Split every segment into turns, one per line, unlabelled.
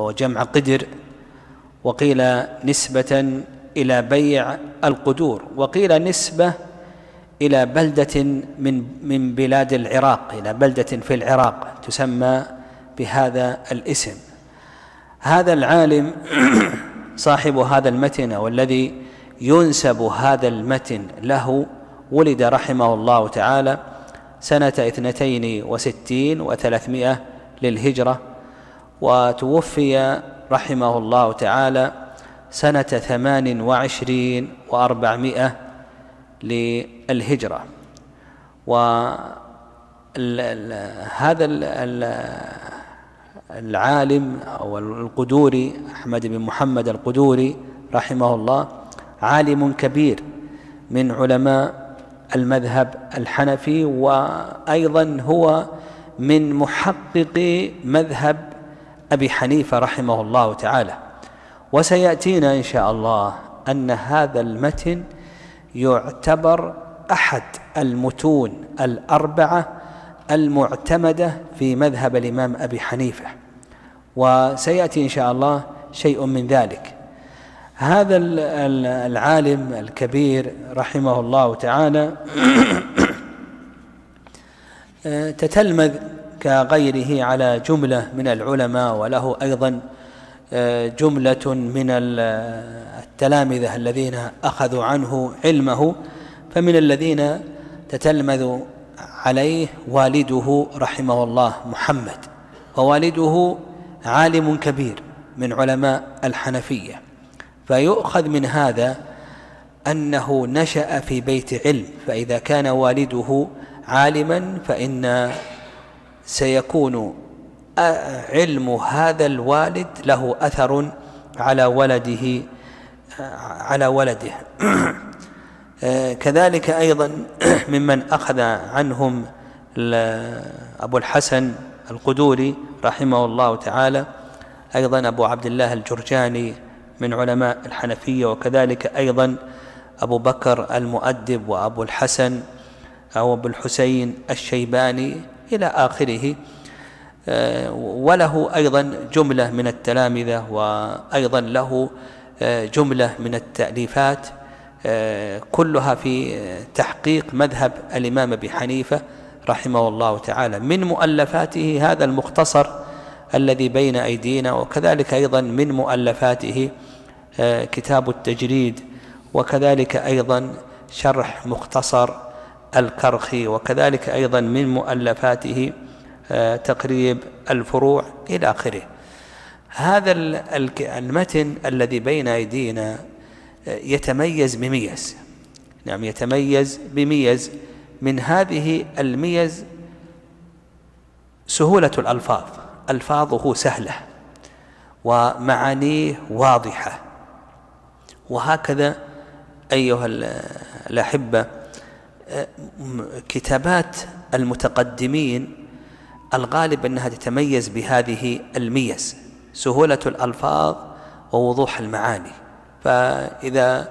وهو جمع قدر وقيل نسبة إلى بيع القدور وقيل نسبة إلى بلدة من من بلاد العراق إلى بلدة في العراق تسمى بهذا الاسم. هذا العالم صاحب هذا المتن والذي ينسب هذا المتن له ولد رحمه الله تعالى سنة اثنتين وستين وثلاثمائة للهجرة وتوفي رحمه الله تعالى سنة ثمان وعشرين وأربعمائة للهجرة. وهذا العالم أو القدوري أحمد بن محمد القدوري رحمه الله عالم كبير من علماء المذهب الحنفي وأيضا هو من محقق مذهب أبي حنيفة رحمه الله تعالى وسيأتينا إن شاء الله أن هذا المتن يعتبر أحد المتون الأربعة المعتمدة في مذهب الإمام أبي حنيفة وسيأتي إن شاء الله شيء من ذلك. هذا العالم الكبير رحمه الله تعالى تتلمذ كغيره على جملة من العلماء وله أيضا جملة من التلامذة الذين أخذوا عنه علمه فمن الذين تتلمذ عليه والده رحمه الله محمد ووالده عالم كبير من علماء الحنفية. فيؤخذ من هذا أنه نشأ في بيت علم فإذا كان والده عالما فإن سيكون علم هذا الوالد له أثر على ولده على ولده. كذلك أيضا ممن أخذ عنهم أبو الحسن القدوري رحمه الله تعالى أيضا أبو عبد الله الجرجاني من علماء الحنفية وكذلك أيضا أبو بكر المؤدب وأبو الحسن أو أبو الحسين الشيباني إلى آخره. آه، وله أيضا جملة من التلامذة وأيضا له آه، جملة من التأليفات. آه، كلها في تحقيق مذهب الإمام أبي حنيفة رحمه الله تعالى. من مؤلفاته هذا المختصر الذي بين أيدينا وكذلك أيضا من مؤلفاته كتاب التجريد وكذلك أيضا شرح مختصر الكرخي وكذلك أيضا من مؤلفاته آه، تقريب الفروع إلى آخره. هذا المتن الذي بين أيدينا آه، يتميز بميز. نعم يتميز بميز. من هذه الميز سهولة الألفاظ. ألفاظه سهلة ومعانيه واضحة. وهكذا أيها الأحبة كتابات المتقدمين الغالب أنها تتميز بهذه الميز سهولة الألفاظ ووضوح المعاني. فإذا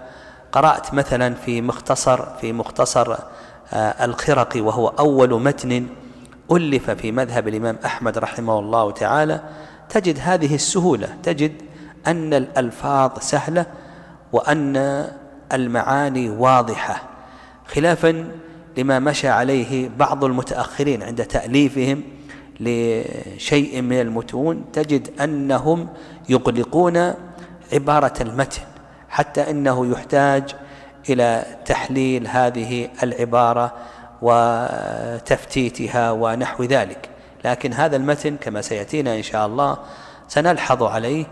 قرأت مثلا في مختصر في مختصر آه، الخرقي وهو أول متن ألف في مذهب الإمام أحمد رحمه الله تعالى تجد هذه السهولة تجد أن الألفاظ سهلة وأن المعاني واضحة. خلافا لما مشى عليه بعض المتأخرين عند تأليفهم لشيء من المتون تجد أنهم يغلقون عبارة المتن حتى أنه يحتاج إلى تحليل هذه العبارة وتفتيتها ونحو ذلك. لكن هذا المتن كما سيأتينا إن شاء الله سنلحظ عليه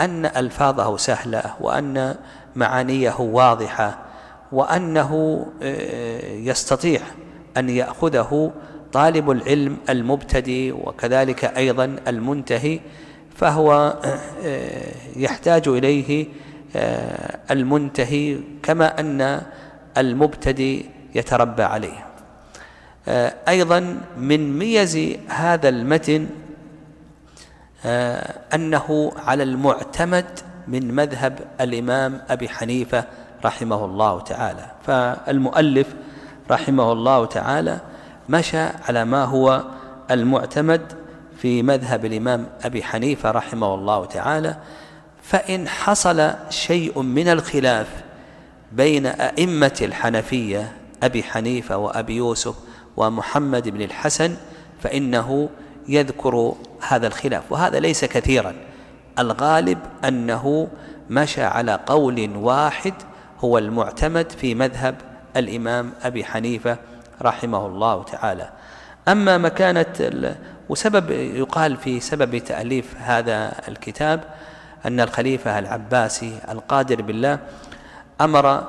أن ألفاظه سهلة وأن معانيه واضحة وأنه آه، يستطيع أن يأخذه طالب العلم المبتدئ وكذلك أيضا المنتهي فهو آه، يحتاج إليه آه، المنتهي كما أن المبتدئ يتربى عليه. أيضا من ميز هذا المتن أنه على المعتمد من مذهب الإمام أبي حنيفة رحمه الله تعالى. فالمؤلف رحمه الله تعالى مشى على ما هو المعتمد في مذهب الإمام أبي حنيفة رحمه الله تعالى فإن حصل شيء من الخلاف بين أئمة الحنفية أبي حنيفة وأبي يوسف ومحمد بن الحسن فإنه يذكر هذا الخلاف. وهذا ليس كثيرا. الغالب أنه مشى على قول واحد هو المعتمد في مذهب الإمام أبي حنيفة رحمه الله تعالى. أما مكانة وسبب يقال في سبب تأليف هذا الكتاب أن الخليفة العباسي القادر بالله أمر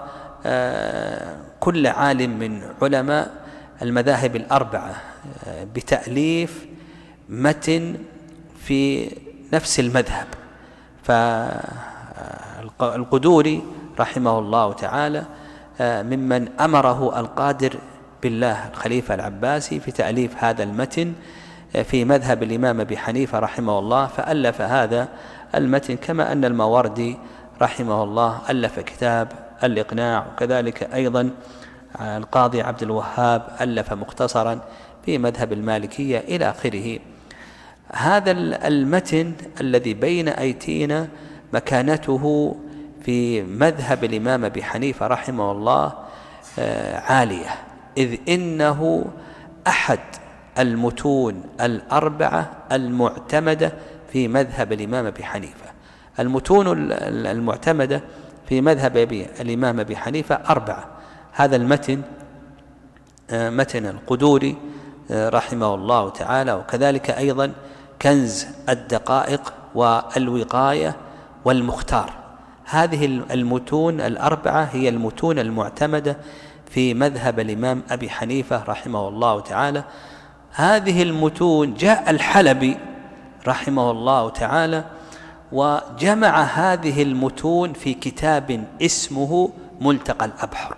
آه، كل عالم من علماء المذاهب الأربعة آه، بتأليف متن في نفس المذهب. فالقدوري رحمه الله تعالى آه، ممن أمره القادر بالله الخليفة العباسي في تأليف هذا المتن آه، في مذهب الإمام أبي حنيفة رحمه الله فألف هذا المتن كما أن الماوردي رحمه الله ألف كتاب الإقناع وكذلك أيضا القاضي عبد الوهاب ألف مختصرا في مذهب المالكية إلى آخره. هذا المتن الذي بين أيدينا مكانته في مذهب الإمام أبي حنيفة رحمه الله آه، عالية. إذ إنه أحد المتون الأربعة المعتمدة في مذهب الإمام أبي حنيفة. المتون المعتمدة في مذهب الإمام أبي حنيفة أربعة. هذا المتن آه، متن القدوري آه، رحمه الله تعالى وكذلك أيضا كنز الدقائق والوقاية والمختار. هذه المتون الأربعة هي المتون المعتمدة في مذهب الإمام أبي حنيفة رحمه الله تعالى. هذه المتون جاء الحلبي رحمه الله تعالى وجمع هذه المتون في كتاب اسمه ملتقى الأبحر.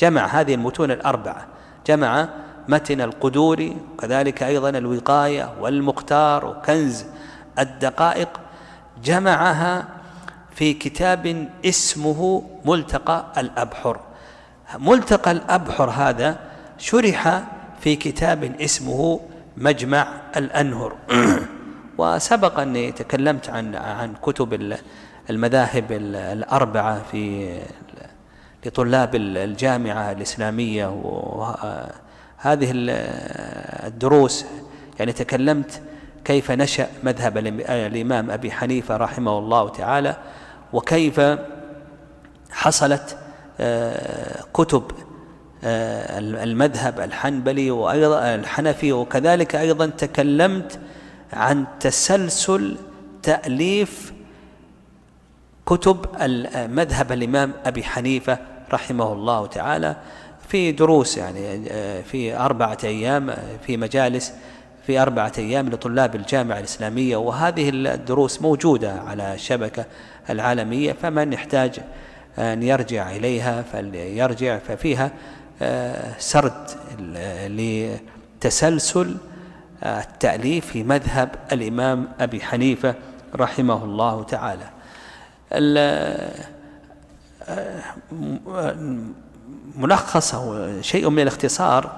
جمع هذه المتون الأربعة. جمع متن القدوري وكذلك أيضا الوقاية والمختار وكنز الدقائق. جمعها في كتاب اسمه ملتقى الأبحر. ملتقى الأبحر هذا شرح في كتاب اسمه مجمع الأنهر. وسبق أني تكلمت عن عن كتب المذاهب الأربعة في لطلاب الجامعة الإسلامية وهذه الدروس. يعني تكلمت كيف نشأ مذهب الإمام أبي حنيفة رحمه الله تعالى. وكيف حصلت آه، كتب آه، المذهب الحنبلي وأيضا الحنفي وكذلك أيضا تكلمت عن تسلسل تأليف كتب مذهب الإمام أبي حنيفة رحمه الله تعالى في دروس يعني آه، في أربعة أيام في مجالس في أربعة أيام لطلاب الجامعة الإسلامية. وهذه الدروس موجودة على الشبكة العالمية فمن يحتاج أن يرجع إليها فليرجع ففيها آه، سرد لتسلسل آه، التأليف في مذهب الإمام أبي حنيفة رحمه الله تعالى. ملخص أو شيء من الاختصار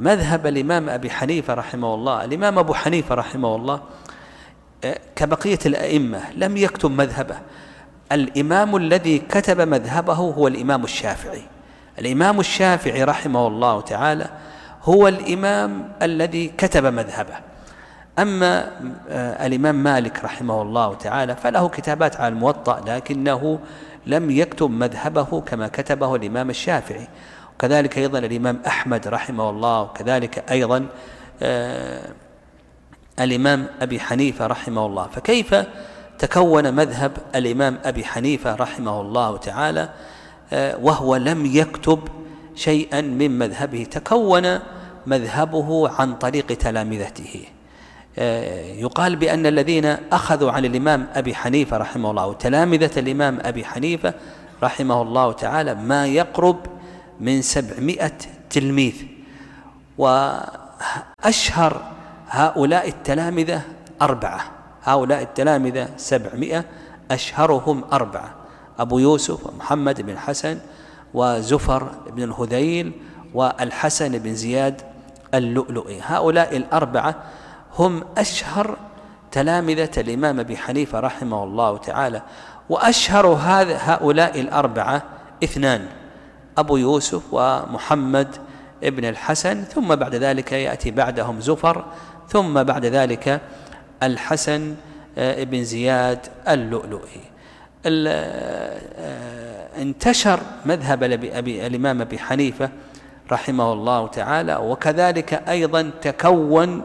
مذهب الإمام أبي حنيفة رحمه الله الإمام أبو حنيفة رحمه الله آه، كبقية الأئمة لم يكتب مذهبه. الإمام الذي كتب مذهبه هو الإمام الشافعي. الإمام الشافعي رحمه الله تعالى هو الإمام الذي كتب مذهبه. أما آه، الإمام مالك رحمه الله تعالى فله كتابات على الموطأ لكنه لم يكتب مذهبه كما كتبه الإمام الشافعي. وكذلك أيضا الإمام أحمد رحمه الله وكذلك أيضا آه الإمام أبي حنيفة رحمه الله. فكيف تكون مذهب الإمام أبي حنيفة رحمه الله تعالى آه وهو لم يكتب شيئا من مذهبه تكون مذهبه عن طريق تلامذته. آه، يقال بأن الذين أخذوا عن الإمام أبي حنيفة رحمه الله وتلامذة الإمام أبي حنيفة رحمه الله تعالى ما يقرب من سبعمائة تلميذ. وأشهر هؤلاء التلامذة أربعة. هؤلاء التلامذة سبعمائة أشهرهم أربعة. أبو يوسف ومحمد بن الحسن وزفر بن الهذيل والحسن بن زياد اللؤلؤي. هؤلاء الأربعة هم أشهر تلامذة الإمام أبي حنيفة رحمه الله تعالى. وأشهر هذا هؤلاء الأربعة اثنان أبو يوسف ومحمد ابن الحسن. ثم بعد ذلك يأتي بعدهم زفر ثم بعد ذلك الحسن آه، ابن زياد اللؤلؤي. آه، انتشر مذهب الإمام أبي حنيفة رحمه الله تعالى وكذلك أيضا تكون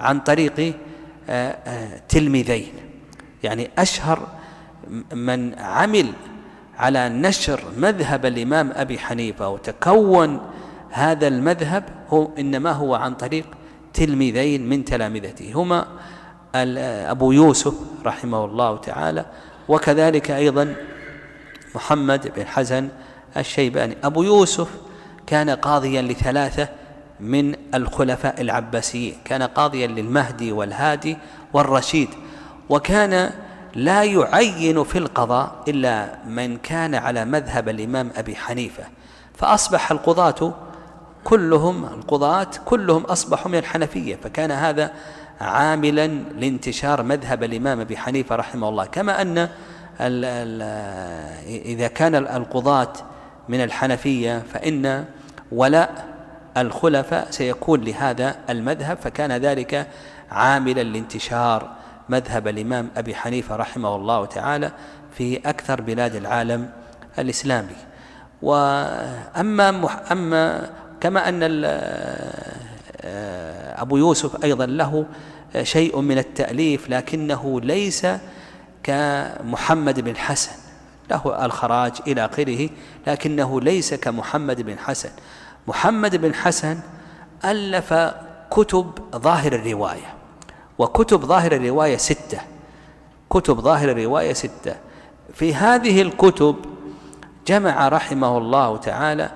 عن طريق آه، تلميذين. يعني أشهر من عمل على نشر مذهب الإمام أبي حنيفة وتكون هذا المذهب هو إنما هو عن طريق تلميذين من تلامذته. هما أبو يوسف رحمه الله تعالى وكذلك أيضا محمد بن حزن الشيباني. أبو يوسف كان قاضيا لثلاثة من الخلفاء العباسيين. كان قاضيا للمهدي والهادي والرشيد. وكان لا يعين في القضاء إلا من كان على مذهب الإمام أبي حنيفة. فأصبح القضاة كلهم القضاة كلهم أصبحوا من الحنفية فكان هذا عاملا لانتشار مذهب الإمام أبي حنيفة رحمه الله. كما أن ال ال إذا كان القضاة من الحنفية فإن ولاء الخلفاء سيكون لهذا المذهب فكان ذلك عاملا لانتشار مذهب الإمام أبي حنيفة رحمه الله تعالى في أكثر بلاد العالم الإسلامي. وأما أما كما أن أبو يوسف أيضا له شيء من التأليف لكنه ليس كمحمد بن حسن. له الخراج إلى آخره لكنه ليس كمحمد بن حسن. محمد بن حسن ألف كتب ظاهر الرواية وكتب ظاهر الرواية ستة. كتب ظاهر الرواية ستة. في هذه الكتب جمع رحمه الله تعالى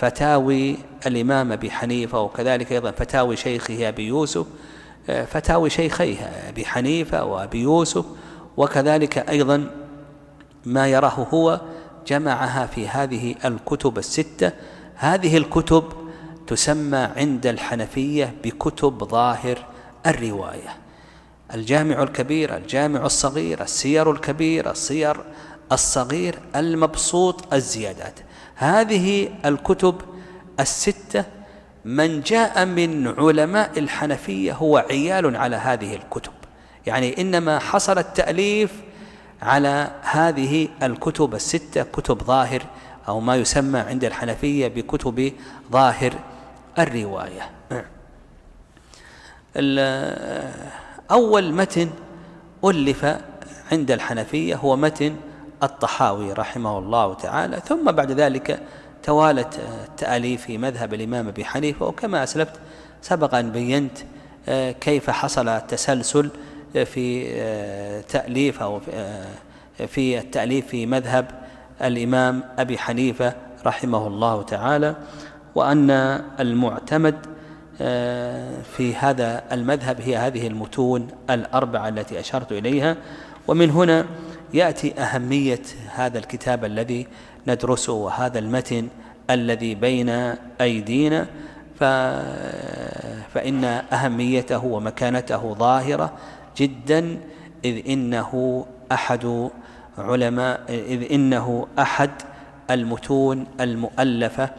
فتاوي الإمام أبي حنيفة وكذلك أيضا فتاوي شيخه أبي يوسف فتاوي شيخيه أبي حنيفة وأبي يوسف وكذلك أيضا ما يراه هو جمعها في هذه الكتب الستة. هذه الكتب تسمى عند الحنفية بكتب ظاهر الرواية. الجامع الكبير الجامع الصغير السير الكبير السير الصغير المبسوط الزيادات. هذه الكتب الستة من جاء من علماء الحنفية هو عيال على هذه الكتب. يعني إنما حصل التأليف على هذه الكتب الستة كتب ظاهر أو ما يسمى عند الحنفية بكتب ظاهر الرواية. أول متن ألف عند الحنفية هو متن الطحاوي رحمه الله تعالى ثم بعد ذلك توالت التأليف في مذهب الإمام أبي حنيفة وكما أسلفت سبق أن بينت آه، كيف حصل التسلسل في آه، تأليف أو آه، في التأليف في مذهب الإمام أبي حنيفة رحمه الله تعالى وأن المعتمد في هذا المذهب هي هذه المتون الأربعة التي أشرت إليها ومن هنا يأتي أهمية هذا الكتاب الذي ندرسه وهذا المتن الذي بين أيدينا فإن أهميته ومكانته ظاهرة جدا إذ إنه أحد علماء إذ إنه أحد المتون المؤلفة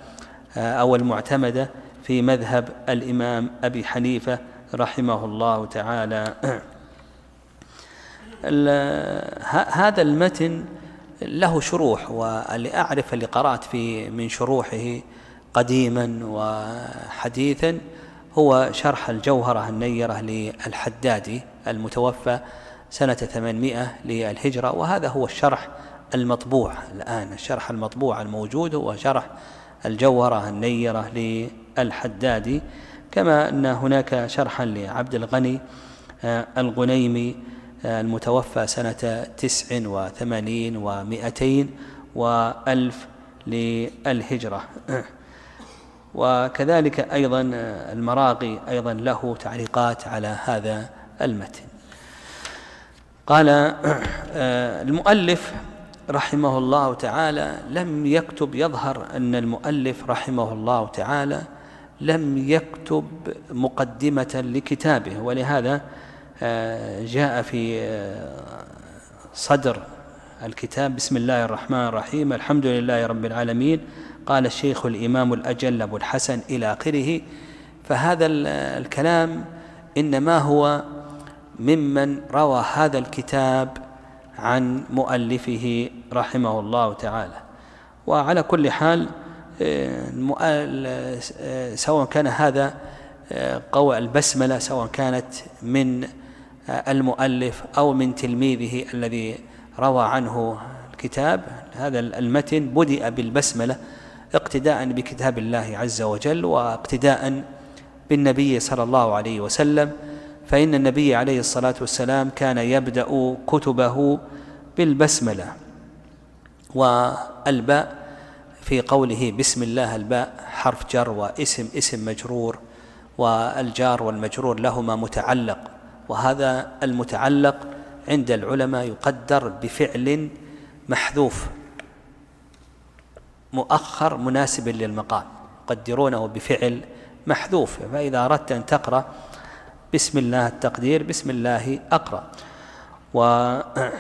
أو المعتمدة في مذهب الإمام أبي حنيفة رحمه الله تعالى. هذا المتن له شروح واللي أعرف اللي قرأت في من شروحه قديما وحديثا هو شرح الجوهرة النيرة للحدادي المتوفى سنة 800 للهجرة وهذا هو الشرح المطبوع الآن. الشرح المطبوع الموجود هو شرح الجوهرة النيرة للحدادي كما أن هناك شرحا لعبد الغني آه، الغنيمي المتوفى سنة تسع وثمانين ومائتين وألف للهجرة. وكذلك أيضا المراغي أيضا له تعليقات على هذا المتن. قال المؤلف رحمه الله تعالى لم يكتب يظهر أن المؤلف رحمه الله تعالى لم يكتب مقدمة لكتابه ولهذا جاء في آه، صدر الكتاب بسم الله الرحمن الرحيم الحمد لله رب العالمين. قال الشيخ الإمام الأجل أبو الحسن إلى آخره فهذا الكلام إنما هو ممن روى هذا الكتاب عن مؤلفه رحمه الله تعالى. وعلى كل حال سواء كان هذا قول البسملة سواء كانت من المؤلف أو من تلميذه الذي روى عنه الكتاب. هذا المتن بدأ بالبسملة اقتداء بكتاب الله عز وجل واقتداء بالنبي صلى الله عليه وسلم. فإن النبي عليه الصلاة والسلام كان يبدأ كتبه بالبسملة. والباء في قوله بسم الله الباء حرف جر واسم اسم مجرور والجار والمجرور لهما متعلق. وهذا المتعلق عند العلماء يقدر بفعل محذوف مؤخر مناسب للمقام يقدرونه بفعل محذوف. فإذا أردت أن تقرأ بسم الله التقدير بسم الله أقرأ. وبفعل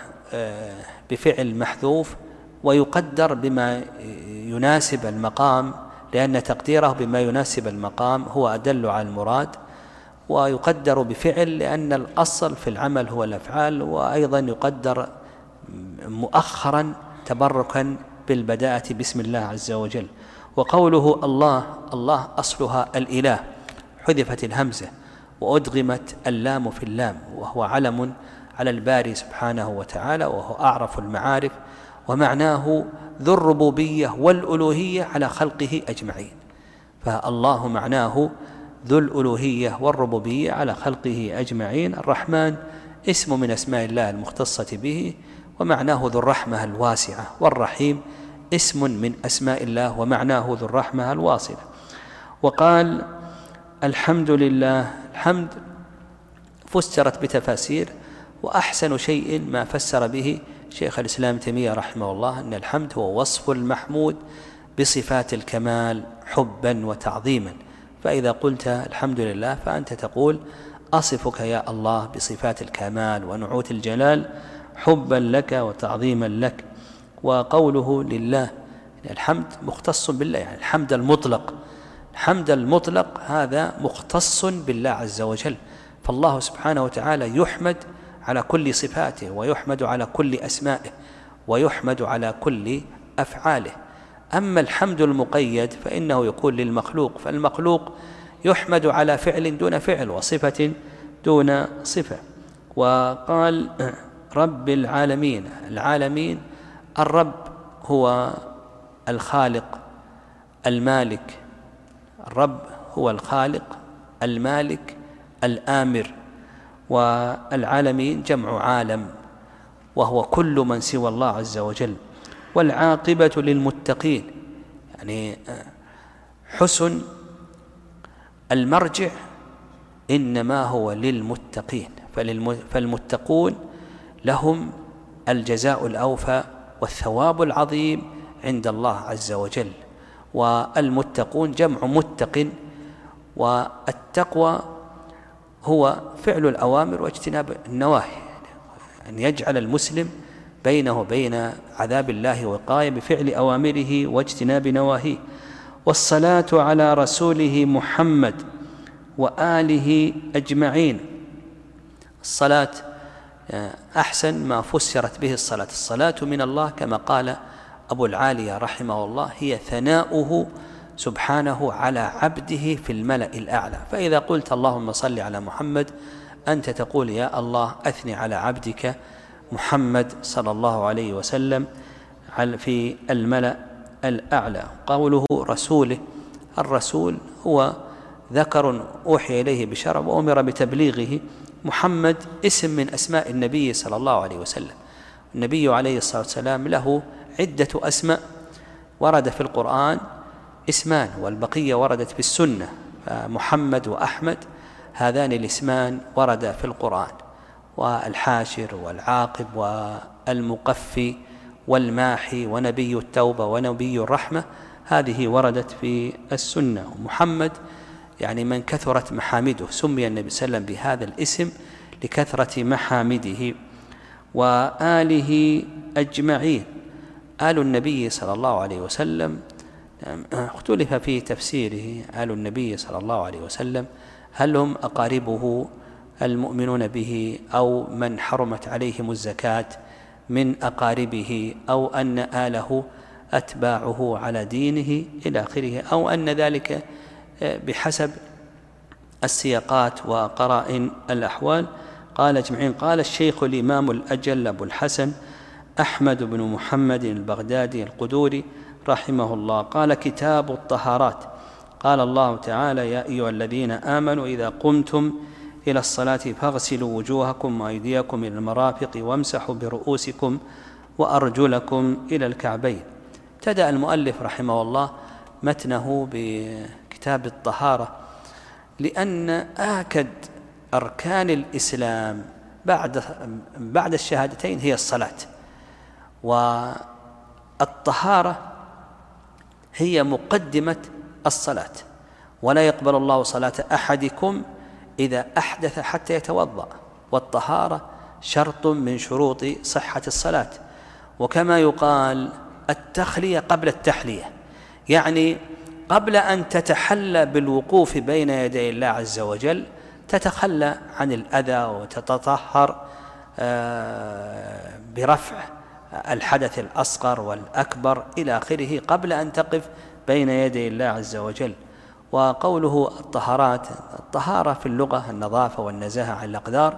محذوف ويقدر بما يناسب المقام لأن تقديره بما يناسب المقام هو أدل على المراد ويقدر بفعل لأن الأصل في العمل هو الأفعال وأيضا يقدر مؤخرا تبركا بالبداءة بسم الله عز وجل. وقوله الله الله أصلها الإله حذفت الهمزة وأدغمت اللام في اللام وهو علم على الباري سبحانه وتعالى وهو أعرف المعارف ومعناه ذو الربوبية والألوهية على خلقه أجمعين. فالله معناه ذو الألوهية والربوبية على خلقه أجمعين. الرحمن اسم من أسماء الله المختصة به ومعناه ذو الرحمة الواسعة. والرحيم اسم من أسماء الله ومعناه ذو الرحمة الواصلة. وقال الحمد لله الحمد فسرت بتفاسير وأحسن شيء ما فسر به شيخ الإسلام تيمية رحمه الله أن الحمد هو وصف المحمود بصفات الكمال حبا وتعظيما. فإذا قلت الحمد لله فأنت تقول أصفك يا الله بصفات الكمال ونعوت الجلال حبا لك وتعظيما لك وقوله لله. الحمد مختص بالله يعني الحمد المطلق. الحمد المطلق هذا مختص بالله عز وجل. فالله سبحانه وتعالى يحمد على كل صفاته ويحمد على كل أسمائه ويحمد على كل أفعاله. أما الحمد المقيد فإنه يكون للمخلوق فالمخلوق يحمد على فعل دون فعل وصفة دون صفة. وقال رب العالمين العالمين الرب هو الخالق المالك. الرب هو الخالق المالك الآمر. والعالمين جمع عالم وهو كل من سوى الله عز وجل. والعاقبة للمتقين. يعني حسن المرجع إنما هو للمتقين. فالمتقون لهم الجزاء الأوفى والثواب العظيم عند الله عز وجل. والمتقون جمع متق والتقوى هو فعل الأوامر واجتناب النواهي. أن يجعل المسلم بينه وبين عذاب الله وقاية بفعل أوامره واجتناب نواهيه. والصلاة على رسوله محمد وآله أجمعين. الصلاة أحسن ما فسرت به الصلاة. الصلاة من الله كما قال أبو العالية رحمه الله هي ثناؤه سبحانه على عبده في الملأ الأعلى. فإذا قلت اللهم صل على محمد أنت تقول يا الله أثني على عبدك محمد صلى الله عليه وسلم في الملأ الأعلى. قوله رسوله الرسول هو ذكر أوحي إليه بشرع وأمر بتبليغه محمد اسم من أسماء النبي صلى الله عليه وسلم. النبي عليه الصلاة والسلام له عدة أسماء ورد في القرآن اسمان والبقية وردت في السنة. محمد وأحمد هذان الاسمان وردا في القرآن. والحاشر والعاقب والمقفي والماحي ونبي التوبة ونبي الرحمة هذه وردت في السنة. محمد يعني من كثرت محامده سمي النبي صلى الله عليه وسلم بهذا الاسم لكثرة محامده وآله أجمعين. آل النبي صلى الله عليه وسلم اختلف في تفسيره آل النبي صلى الله عليه وسلم هل هم أقاربه المؤمنون به أو من حرمت عليهم الزكاة من أقاربه أو أن آله أتباعه على دينه إلى آخره أو أن ذلك بحسب السياقات وقرائن الأحوال. قال اجمعين قال الشيخ الإمام الأجل أبو الحسن أحمد بن محمد البغدادي القدوري رحمه الله قال كتاب الطهارات قال الله تعالى يا أيها الذين آمنوا إذا قمتم إلى الصلاة فاغسلوا وجوهكم وأيديكم إلى المرافق وامسحوا برؤوسكم وأرجلكم إلى الكعبين. ابتدأ المؤلف رحمه الله متنه بكتاب الطهارة لأن آكد أركان الإسلام بعد بعد الشهادتين هي الصلاة. والطهارة هي مقدمة الصلاة. ولا يقبل الله صلاة أحدكم إذا أحدث حتى يتوضأ والطهارة شرط من شروط صحة الصلاة. وكما يقال التخلية قبل التحلية يعني قبل أن تتحلى بالوقوف بين يدي الله عز وجل تتخلى عن الأذى وتتطهر آه، برفع الحدث الأصغر والأكبر إلى آخره قبل أن تقف بين يدي الله عز وجل. وقوله الطهارات الطهارة في اللغة النظافة والنزاهة عن الأقدار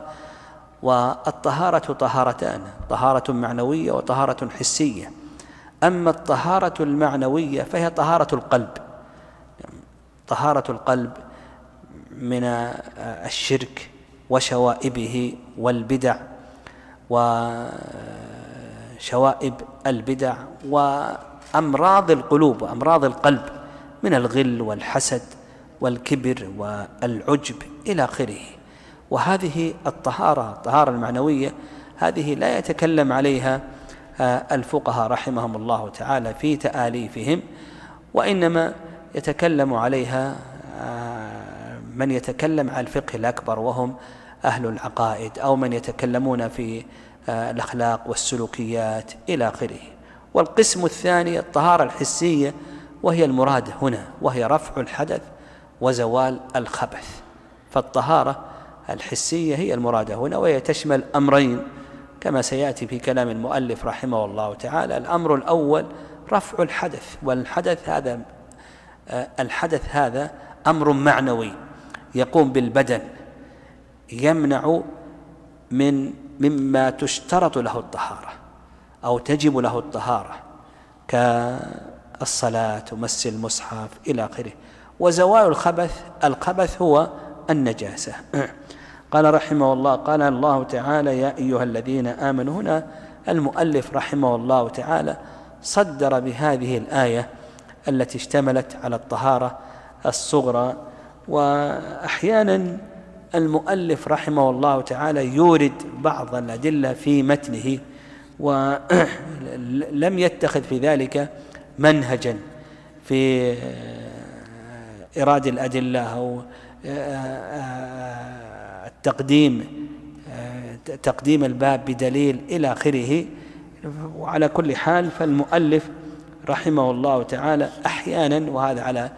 والطهارة طهارتان طهارة معنوية وطهارة حسية. أما الطهارة المعنوية فهي طهارة القلب. طهارة القلب من الشرك وشوائبه والبدع وشوائب البدع وأمراض القلوب وأمراض القلب. من الغل والحسد والكبر والعجب إلى آخره. وهذه الطهارة الطهارة المعنوية هذه لا يتكلم عليها آه، الفقهاء رحمهم الله تعالى في تآليفهم وإنما يتكلم عليها آه، من يتكلم عن الفقه الأكبر وهم أهل العقائد أو من يتكلمون في آه، الأخلاق والسلوكيات إلى آخره. والقسم الثاني الطهارة الحسية وهي المراد هنا وهي رفع الحدث وزوال الخبث. فالطهارة الحسية هي المرادة هنا وهي تشمل أمرين كما سيأتي في كلام المؤلف رحمه الله تعالى الأمر الأول رفع الحدث والحدث هذا آه، الحدث هذا أمر معنوي يقوم بالبدن يمنع من مما تشترط له الطهارة أو تجب له الطهارة كالصلاة ومس المصحف إلى آخره. وزوال الخبث الخبث هو النجاسة. قال رحمه الله قال الله تعالى يا أيها الذين آمنوا هنا المؤلف رحمه الله تعالى صدر بهذه الآية التي اشتملت على الطهارة الصغرى. وأحيانا المؤلف رحمه الله تعالى يورد بعض الأدلة في متنه ولم يتخذ في ذلك منهجا في إراد الأدلة أو التقديم تقديم الباب بدليل إلى آخره. وعلى كل حال فالمؤلف رحمه الله تعالى أحيانا وهذا على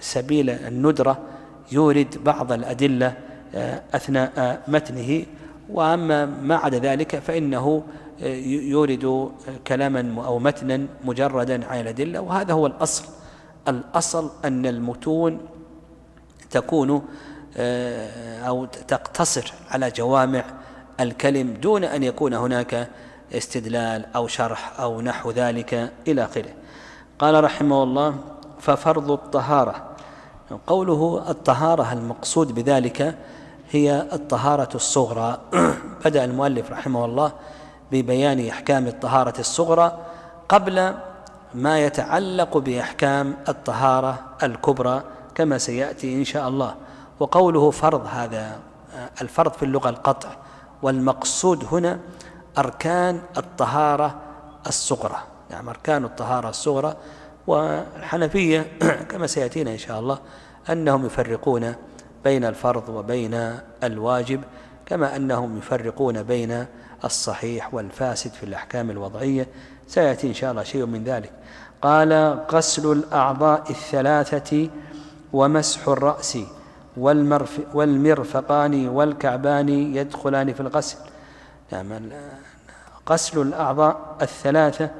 سبيل الندرة يورد بعض الأدلة أثناء متنه. وأما ما عدا ذلك فإنه يورد كلاما أو متنا مجردا عن الأدلة وهذا هو الأصل. الأصل أن المتون تكون آه، أو تقتصر على جوامع الكلم دون أن يكون هناك استدلال أو شرح أو نحو ذلك إلى آخره. قال رحمه الله ففرض الطهارة. قوله الطهارة المقصود بذلك هي الطهارة الصغرى. بدأ المؤلف رحمه الله ببيان أحكام الطهارة الصغرى قبل ما يتعلق بأحكام الطهارة الكبرى كما سيأتي إن شاء الله. وقوله فرض هذا الفرض في اللغة القطع والمقصود هنا أركان الطهارة الصغرى. يعني أركان الطهارة الصغرى. والحنفية كما سيأتينا إن شاء الله أنهم يفرقون بين الفرض وبين الواجب كما أنهم يفرقون بين الصحيح والفاسد في الأحكام الوضعية. سيأتي إن شاء الله شيء من ذلك. قال غسل الأعضاء الثلاثة ومسح الرأس والمرفقان والكعبان يدخلان في الغسل. نعم غسل الأعضاء الثلاثة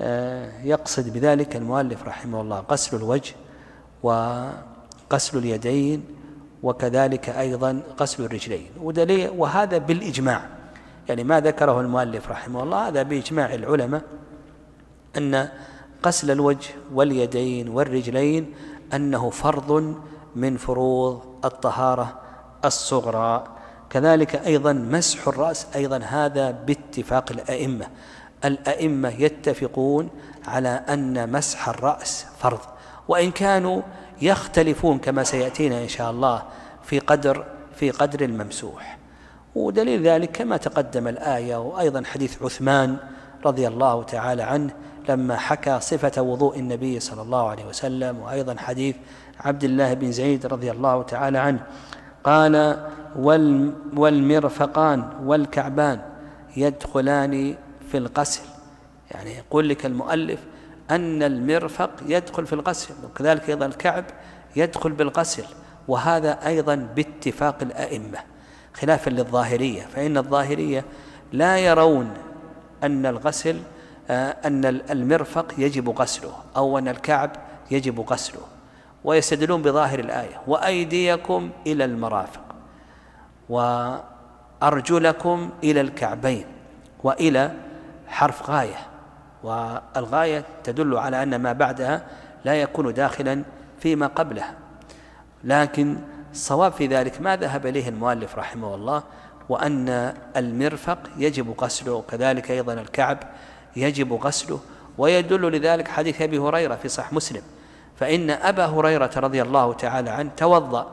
آه، يقصد بذلك المؤلف رحمه الله غسل الوجه وغسل اليدين وكذلك أيضا غسل الرجلين. ودليل وهذا بالإجماع. يعني ما ذكره المؤلف رحمه الله هذا بإجماع العلماء أن غسل الوجه واليدين والرجلين أنه فرض من فروض الطهارة الصغرى. كذلك أيضا مسح الرأس أيضا هذا باتفاق الأئمة. الأئمة يتفقون على أن مسح الرأس فرض وإن كانوا يختلفون كما سيأتينا إن شاء الله في قدر في قدر الممسوح. ودليل ذلك كما تقدم الآية وأيضا حديث عثمان رضي الله تعالى عنه لما حكى صفة وضوء النبي صلى الله عليه وسلم وأيضا حديث عبد الله بن زيد رضي الله تعالى عنه. قال والمرفقان والكعبان يدخلان في الغسل. يعني يقول لك المؤلف أن المرفق يدخل في الغسل وكذلك أيضا الكعب يدخل بالغسل وهذا أيضا باتفاق الأئمة. خلافا للظاهرية فإن الظاهرية لا يرون أن الغسل آه، أن المرفق يجب غسله أو أن الكعب يجب غسله ويستدلون بظاهر الآية وأيديكم إلى المرافق وأرجلكم إلى الكعبين وإلى حرف غاية. والغاية تدل على أن ما بعدها لا يكون داخلا فيما قبلها. لكن الصواب في ذلك ما ذهب إليه المؤلف رحمه الله وأن المرفق يجب غسله وكذلك أيضا الكعب يجب غسله ويدل لذلك حديث أبي هريرة في صح مسلم فإن أبا هريرة رضي الله تعالى عنه توضأ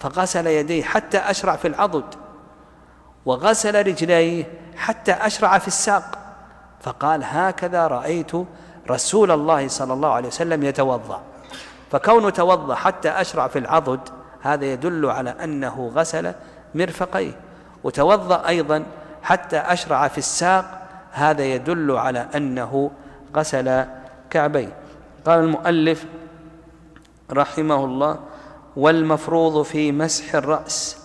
فغسل يديه حتى أشرع في العضد وغسل رجليه حتى أشرع في الساق فقال هكذا رأيت رسول الله صلى الله عليه وسلم يتوضأ فكونه توضأ حتى أشرع في العضد هذا يدل على أنه غسل مرفقيه. وتوضأ أيضا حتى أشرع في الساق هذا يدل على أنه غسل كعبيه قال المؤلف رحمه الله والمفروض في مسح الرأس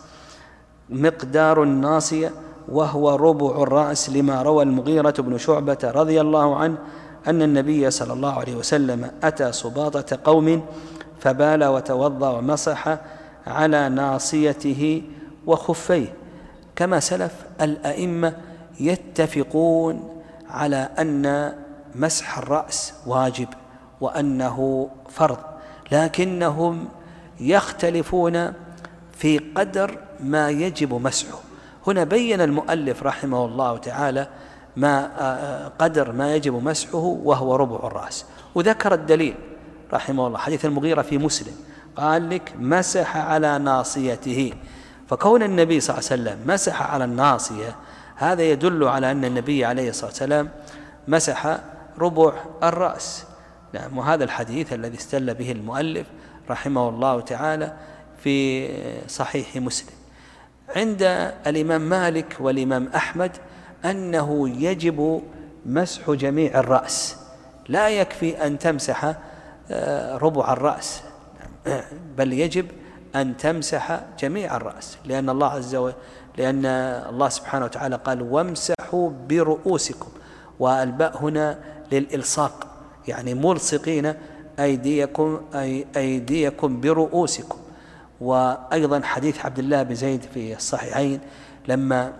مقدار الناصية وهو ربع الرأس لما روى المغيرة بن شعبة رضي الله عنه أن النبي صلى الله عليه وسلم أتى سباطة قوم فبال وتوضأ ومسح على ناصيته وخفيه. كما سلف الأئمة يتفقون على أن مسح الرأس واجب وأنه فرض لكنهم يختلفون في قدر ما يجب مسحه. هنا بين المؤلف رحمه الله تعالى ما قدر ما يجب مسحه وهو ربع الرأس. وذكر الدليل رحمه الله حديث المغيرة في مسلم. قال لك مسح على ناصيته. فكون النبي صلى الله عليه وسلم مسح على الناصية هذا يدل على أن النبي عليه الصلاة والسلام مسح ربع الرأس. نعم وهذا الحديث الذي استل به المؤلف رحمه الله تعالى في صحيح مسلم. عند الإمام مالك والإمام أحمد أنه يجب مسح جميع الرأس. لا يكفي أن تمسح آه، ربع الرأس. بل يجب أن تمسح جميع الرأس لأن الله عز وجل لأن الله سبحانه وتعالى قال وامسحوا برؤوسكم. والباء هنا للإلصاق يعني ملصقين أيديكم أي أيديكم برؤوسكم. وأيضا حديث عبد الله بن زيد في الصحيحين لما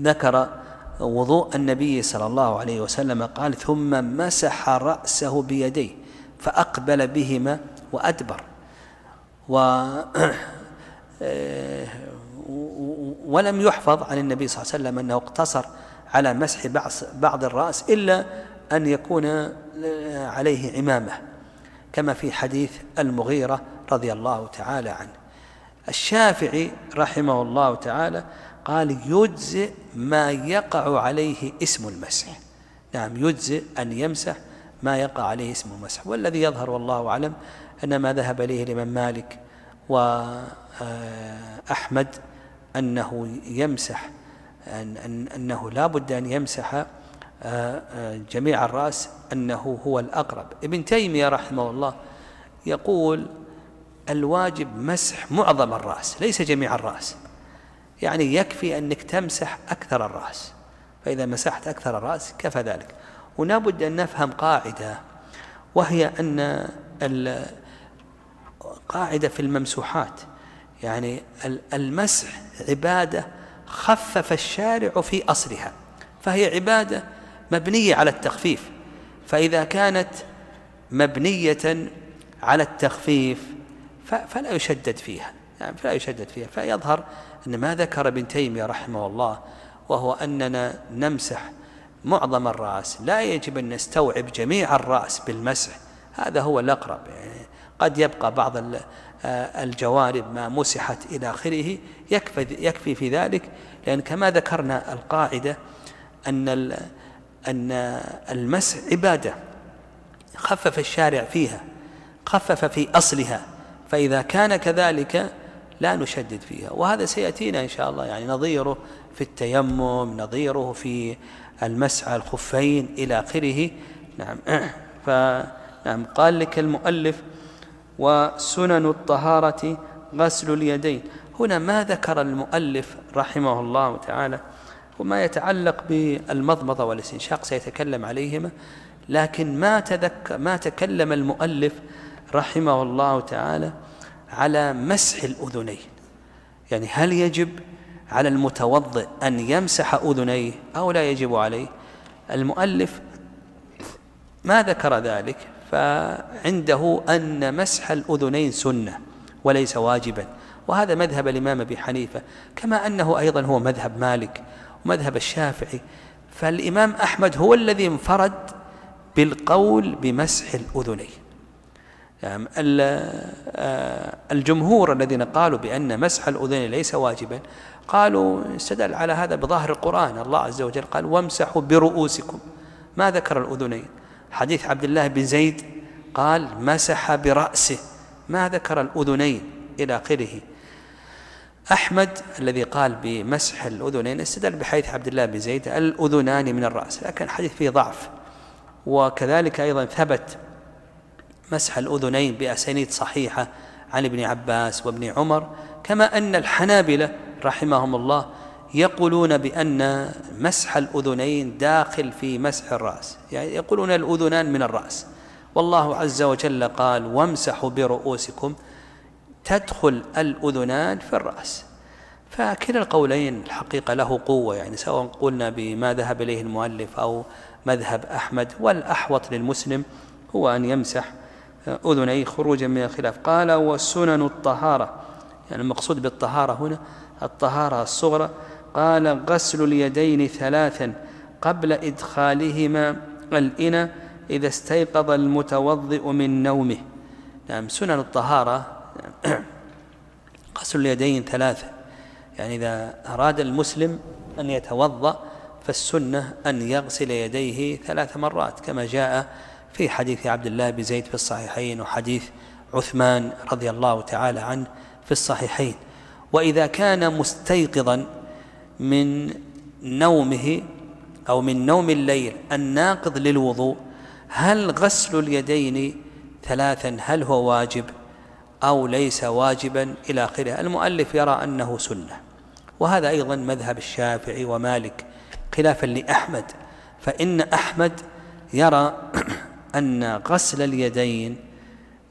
ذكر وضوء النبي صلى الله عليه وسلم قال ثم مسح رأسه بيديه فأقبل بهما وأدبر. و ولم يحفظ عن النبي صلى الله عليه وسلم أنه اقتصر على مسح بعض الرأس إلا أن يكون عليه عمامة كما في حديث المغيرة رضي الله تعالى عنه. الشافعي رحمه الله تعالى قال يجزئ ما يقع عليه اسم المسح. نعم يجزئ أن يمسح ما يقع عليه اسم المسح. والذي يظهر والله أعلم أن ما ذهب إليه الإمام مالك وأحمد أنه يمسح أن أنه لا بد أن يمسح جميع الرأس أنه هو الأقرب. ابن تيمية رحمه الله يقول الواجب مسح معظم الرأس ليس جميع الرأس. يعني يكفي أنك تمسح أكثر الرأس فإذا مسحت أكثر الرأس كفى ذلك. ولا بد أن نفهم قاعدة وهي أن قاعدة في الممسوحات. يعني المسح عبادة خفف الشارع في أصلها فهي عبادة مبنية على التخفيف. فإذا كانت مبنية على التخفيف فلا يشدد فيها. يعني فلا يشدد فيها. فيظهر أن ما ذكر ابن تيمية رحمه الله وهو أننا نمسح معظم الرأس. لا يجب أن نستوعب جميع الرأس بالمسح. هذا هو الأقرب. يعني قد يبقى بعض الجوارب ما مسحت إلى آخره يكفي, في ذلك لأن كما ذكرنا القاعدة أن أن المسح عبادة خفف الشارع فيها خفف في أصلها فإذا كان كذلك لا نشدد فيها وهذا سيأتينا إن شاء الله يعني نظيره في التيمم نظيره في المسح الخفين إلى آخره. نعم. فنعم قال لك المؤلف وسنن الطهارة غسل اليدين. هنا ما ذكر المؤلف رحمه الله تعالى وما يتعلق بالمضمضة والاستنشاق سيتكلم عليهما لكن ما تذكر ما تكلم المؤلف رحمه الله تعالى على مسح الأذنين. يعني هل يجب على المتوضئ أن يمسح أذنيه أو لا يجب عليه؟ المؤلف ما ذكر ذلك. فعنده أن مسح الأذنين سنة وليس واجبا. وهذا مذهب الإمام أبي حنيفة كما أنه أيضا هو مذهب مالك ومذهب الشافعي. فالإمام أحمد هو الذي انفرد بالقول بمسح الأذنين. يعني الجمهور الذين قالوا بأن مسح الأذنين ليس واجبا قالوا استدل على هذا بظاهر القرآن. الله عز وجل قال وامسحوا برؤوسكم. ما ذكر الأذنين. حديث عبد الله بن زيد قال مسح برأسه. ما ذكر الأذنين إلى آخره. أحمد الذي قال بمسح الأذنين استدل بحديث عبد الله بن زيد الأذنان من الرأس. لكن الحديث فيه ضعف. وكذلك أيضا ثبت مسح الأذنين بأسانيد صحيحة عن ابن عباس وابن عمر كما أن الحنابلة رحمهم الله يقولون بأن مسح الأذنين داخل في مسح الرأس. يعني يقولون الأذنان من الرأس. والله عز وجل قال وامسحوا برؤوسكم تدخل الأذنان في الرأس. فكلا القولين الحقيقة له قوة يعني سواء قلنا بما ذهب إليه المؤلف أو مذهب أحمد والأحوط للمسلم هو أن يمسح أذنيه خروجا من الخلاف. قال وسنن الطهارة. يعني المقصود بالطهارة هنا الطهارة الصغرى قال غسل اليدين ثلاثا قبل إدخالهما الإنى إذا استيقظ المتوضئ من نومه. نعم سنن الطهارة غسل اليدين ثلاثة يعني إذا أراد المسلم أن يتوضأ فالسنة أن يغسل يديه ثلاث مرات كما جاء في حديث عبد الله بن زيد في الصحيحين وحديث عثمان رضي الله تعالى عنه في الصحيحين. وإذا كان مستيقظا من نومه أو من نوم الليل الناقض للوضوء هل غسل اليدين ثلاثا هل هو واجب أو ليس واجبا إلى آخره؟ المؤلف يرى أنه سنة وهذا أيضا مذهب الشافعي ومالك خلافا لأحمد فإن أحمد يرى أن غسل اليدين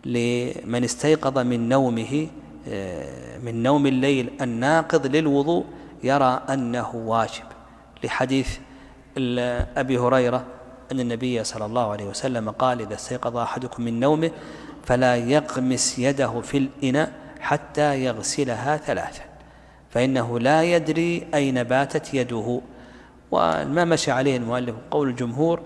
لمن استيقظ من نومه آه، من نوم الليل الناقض للوضوء يرى أنه واجب. لحديث أبي هريرة أن النبي صلى الله عليه وسلم قال إذا استيقظ أحدكم من نومه فلا يغمس يده في الإناء حتى يغسلها ثلاثا فإنه لا يدري أين باتت يده. وما مشى عليه المؤلف قول الجمهور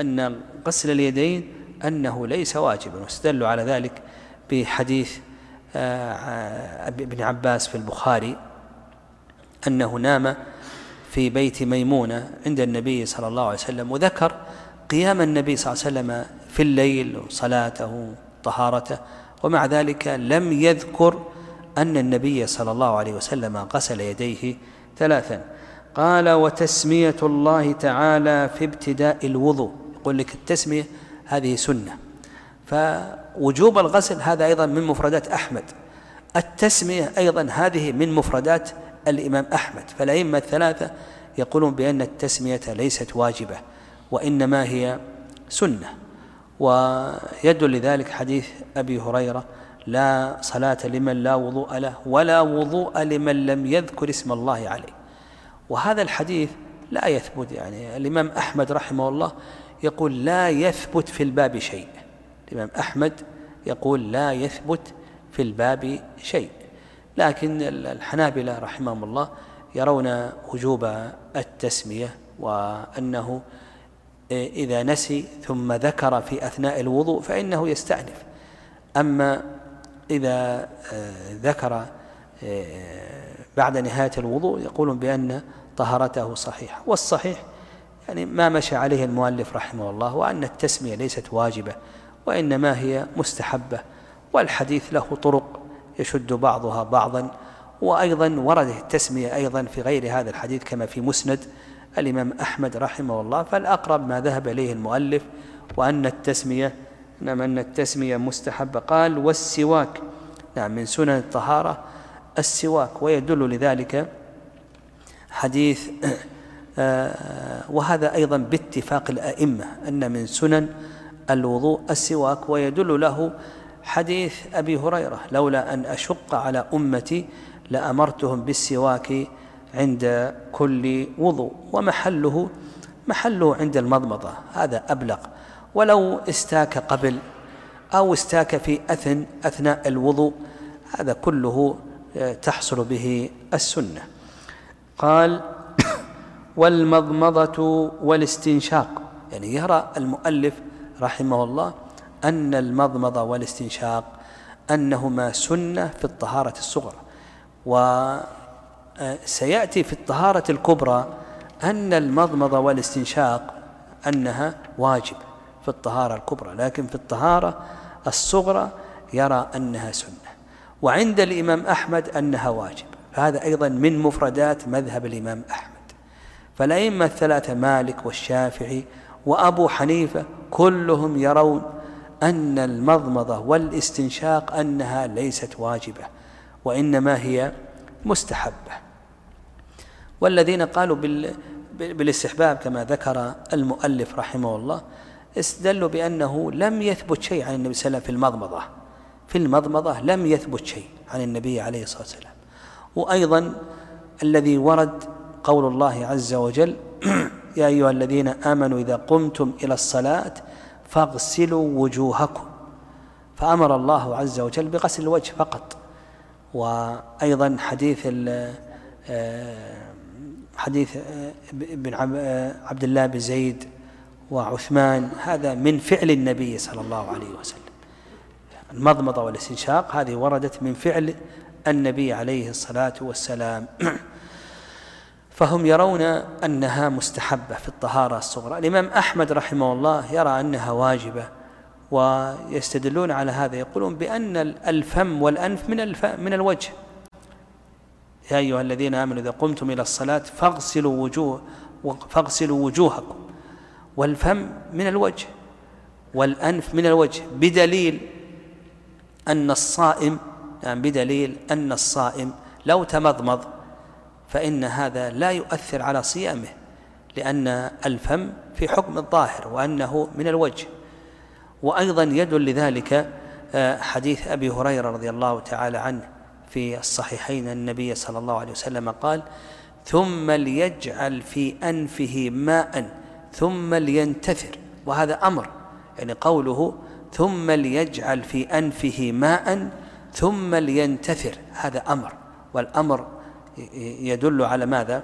أن غسل اليدين أنه ليس واجبا واستدلوا على ذلك بحديث آه، ابن عباس في البخاري. أنه نام في بيت ميمونة عند النبي صلى الله عليه وسلم وذكر قيام النبي صلى الله عليه وسلم في الليل وصلاته طهارته ومع ذلك لم يذكر أن النبي صلى الله عليه وسلم غسل يديه ثلاثا. قال وتسمية الله تعالى في ابتداء الوضوء. يقول لك التسمية هذه سنة. فوجوب الغسل هذا أيضا من مفردات أحمد. التسمية أيضا هذه من مفردات الإمام أحمد فالأئمة الثلاثة يقولون بأن التسمية ليست واجبة وإنما هي سنة. ويدل لذلك حديث أبي هريرة لا صلاة لمن لا وضوء له ولا وضوء لمن لم يذكر اسم الله عليه. وهذا الحديث لا يثبت يعني الإمام أحمد رحمه الله يقول لا يثبت في الباب شيء. الإمام أحمد يقول لا يثبت في الباب شيء. لكن الحنابلة رحمهم الله يرون وجوب التسمية وأنه إذا نسي ثم ذكر في أثناء الوضوء فإنه يستأنف. أما إذا ذكر بعد نهاية الوضوء يقولون بأن طهارته صحيحة. والصحيح يعني ما مشى عليه المؤلف رحمه الله وأن التسمية ليست واجبة وإنما هي مستحبة والحديث له طرق يشد بعضها بعضا وأيضا وردت التسمية أيضا في غير هذا الحديث كما في مسند الإمام أحمد رحمه الله. فالأقرب ما ذهب إليه المؤلف وأن التسمية نعم أن التسمية مستحبة قال والسواك نعم من سنن الطهارة السواك ويدل لذلك حديث آه، وهذا أيضا باتفاق الأئمة أن من سنن الوضوء السواك ويدل له حديث أبي هريرة لولا أن أشق على أمتي لأمرتهم بالسواك عند كل وضوء ومحله محله عند المضمضة هذا أبلغ. ولو استاك قبل أو استاك في أثن أثناء الوضوء هذا كله آه، تحصل به السنة. قال والمضمضة والاستنشاق. يعني يرى المؤلف رحمه الله أن المضمضة والاستنشاق أنهما سنة في الطهارة الصغرى. وسيأتي في الطهارة الكبرى أن المضمضة والاستنشاق أنها واجب في الطهارة الكبرى لكن في الطهارة الصغرى يرى أنها سنة. وعند الإمام أحمد أنها واجب. هذا أيضا من مفردات مذهب الإمام أحمد. فالأئمة الثلاثة مالك والشافعي وأبو حنيفة كلهم يرون أن المضمضة والاستنشاق أنها ليست واجبة وإنما هي مستحبة. والذين قالوا بالاستحباب كما ذكر المؤلف رحمه الله استدلوا بأنه لم يثبت شيء عن النبي صلى الله عليه وسلم في المضمضة. في المضمضة لم يثبت شيء عن النبي عليه الصلاة والسلام. وأيضا الذي ورد قول الله عز وجل يا أيها الذين آمنوا إذا قمتم إلى الصلاة فاغسلوا وجوهكم. فأمر الله عز وجل بغسل الوجه فقط. وأيضا حديث آه، حديث آه، ابن آه، عبد الله بن زيد وعثمان. هذا من فعل النبي صلى الله عليه وسلم. المضمضة والاستنشاق هذه وردت من فعل النبي عليه الصلاة والسلام. فهم يرون أنها مستحبة في الطهارة الصغرى. الإمام أحمد رحمه الله يرى أنها واجبة ويستدلون على هذا. يقولون بأن الفم والأنف من من الوجه. يا أيها الذين آمنوا إذا قمتم إلى الصلاة فاغسلوا وجوه فاغسلوا وجوهكم. والفم من الوجه والأنف من الوجه بدليل أن الصائم يعني بدليل أن الصائم لو تمضمض فإن هذا لا يؤثر على صيامه لأن الفم في حكم الظاهر وأنه من الوجه. وأيضا يدل لذلك آه، حديث أبي هريرة رضي الله تعالى عنه في الصحيحين النبي صلى الله عليه وسلم قال ثم ليجعل في أنفه ماء ثم لينتثر. وهذا أمر يعني قوله ثم ليجعل في أنفه ماء ثم لينتثر. هذا أمر والأمر يدل على ماذا؟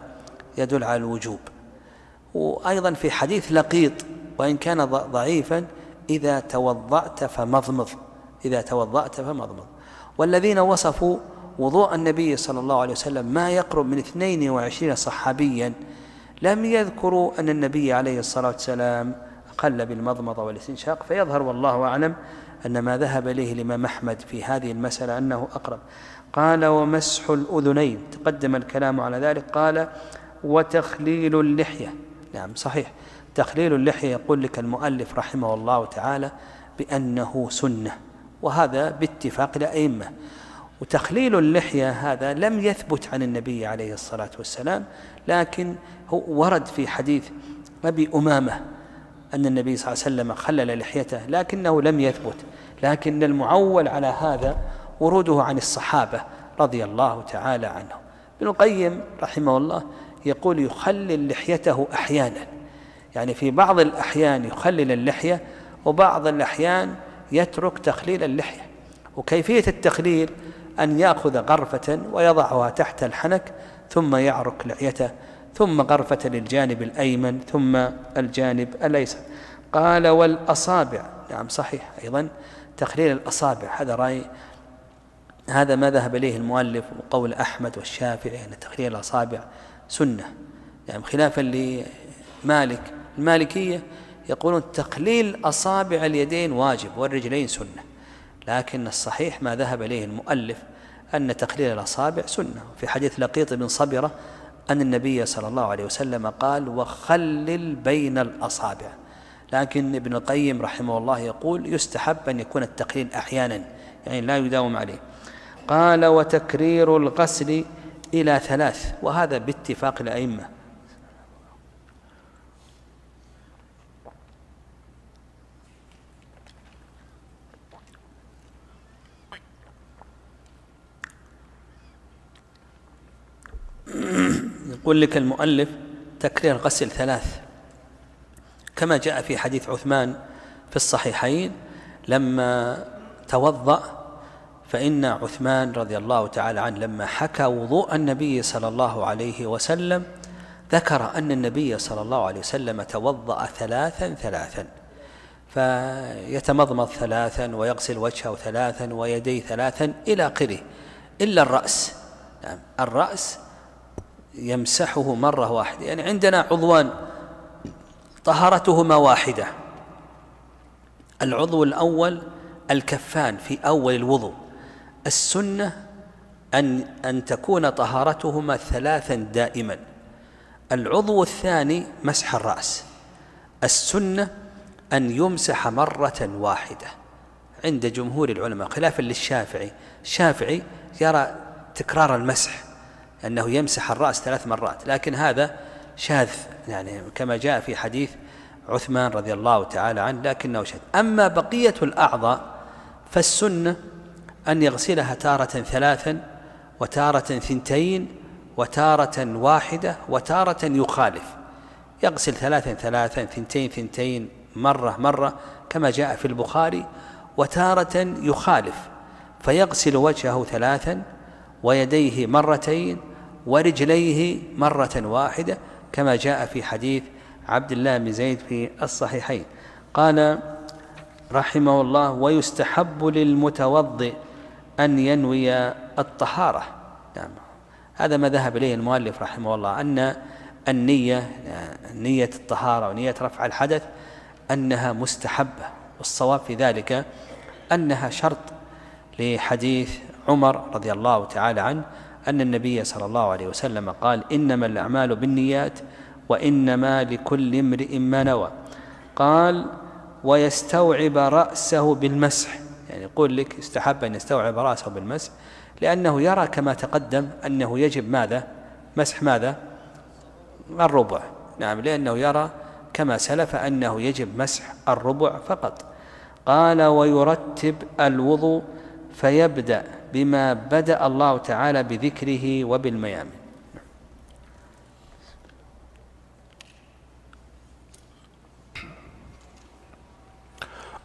يدل على الوجوب. وأيضا في حديث لقيط وإن كان ضعيفا إذا توضأت فمضمض. إذا توضأت فمضمض. والذين وصفوا وضوء النبي صلى الله عليه وسلم ما يقرب من 22 صحابيا لم يذكروا أن النبي عليه الصلاة والسلام خل بالمضمضة والاستنشاق فيظهر والله أعلم أن ما ذهب إليه الإمام أحمد في هذه المسألة أنه أقرب. قال ومسح الأذنين. تقدم الكلام على ذلك. قال وتخليل اللحية. نعم صحيح. تخليل اللحية يقول لك المؤلف رحمه الله تعالى بأنه سنة وهذا باتفاق الأئمة. وتخليل اللحية هذا لم يثبت عن النبي عليه الصلاة والسلام لكن هو ورد في حديث أبي أمامة أن النبي صلى الله عليه وسلم خلل لحيته لكنه لم يثبت. لكن المعول على هذا وروده عن الصحابة رضي الله تعالى عنهم. ابن القيم رحمه الله يقول يخلل لحيته أحيانا. يعني في بعض الأحيان يخلل اللحية وبعض الأحيان يترك تخليل اللحية. وكيفية التخليل؟ أن يأخذ غرفة ويضعها تحت الحنك ثم يعرك لحيته ثم غرفة للجانب الأيمن ثم الجانب الأيسر. قال والأصابع نعم صحيح أيضا تخليل الأصابع هذا رأي هذا ما ذهب إليه المؤلف وقول أحمد والشافعي أن تخليل الأصابع سنة. يعني خلافا لمالك. المالكية يقولون تقليل أصابع اليدين واجب والرجلين سنة. لكن الصحيح ما ذهب إليه المؤلف أن تقليل الأصابع سنة. في حديث لقيط بن صبرة أن النبي صلى الله عليه وسلم قال وخلل بين الأصابع. لكن ابن القيم رحمه الله يقول يستحب أن يكون التقليل أحيانا. يعني لا يداوم عليه. قال وتكرير الغسل إلى ثلاث وهذا باتفاق الأئمة. يقول لك المؤلف تكرير غسل ثلاث. كما جاء في حديث عثمان في الصحيحين لما توضأ فإن عثمان رضي الله تعالى عنه لما حكى وضوء النبي صلى الله عليه وسلم ذكر أن النبي صلى الله عليه وسلم توضأ ثلاثا ثلاثا فيتمضمض ثلاثا ويغسل وجهه ثلاثا ويديه ثلاثا إلى آخره إلا الرأس. يعني الرأس يمسحه مرة واحدة. يعني عندنا عضوان طهارتهما واحدة. العضو الأول الكفان في أول الوضوء. السنة أن أن تكون طهارتهما ثلاثا دائما. العضو الثاني مسح الرأس. السنة أن يمسح مرة واحدة. عند جمهور العلماء خلافا للشافعي. الشافعي يرى تكرار المسح أنه يمسح الرأس ثلاث مرات. لكن هذا شاذ يعني كما جاء في حديث عثمان رضي الله تعالى عنه لكنه شاذ. أما بقية الأعضاء فالسنة أن يغسلها تارة ثلاثا وتارة ثنتين وتارة واحدة وتارة يخالف. يغسل ثلاثا ثلاثا ثنتين ثنتين مرة مرة كما جاء في البخاري وتارة يخالف. فيغسل وجهه ثلاثا ويديه مرتين ورجليه مرة واحدة كما جاء في حديث عبد الله بن زيد في الصحيحين. قال رحمه الله ويستحب للمتوضئ أن ينوي الطهارة. نعم. هذا ما ذهب إليه المؤلف رحمه الله أن النية نية الطهارة ونية رفع الحدث أنها مستحبة والصواب في ذلك أنها شرط لحديث عمر رضي الله تعالى عنه أن النبي صلى الله عليه وسلم قال إنما الأعمال بالنيات وإنما لكل امرئ ما نوى قال ويستوعب رأسه بالمسح يعني يقول لك استحب أن يستوعب رأسه بالمسح لأنه يرى كما تقدم أنه يجب ماذا؟ مسح ماذا؟ الربع. نعم لأنه يرى كما سلف أنه يجب مسح الربع فقط. قال ويرتب الوضوء فيبدأ بما بدأ الله تعالى بذكره وبالميامن.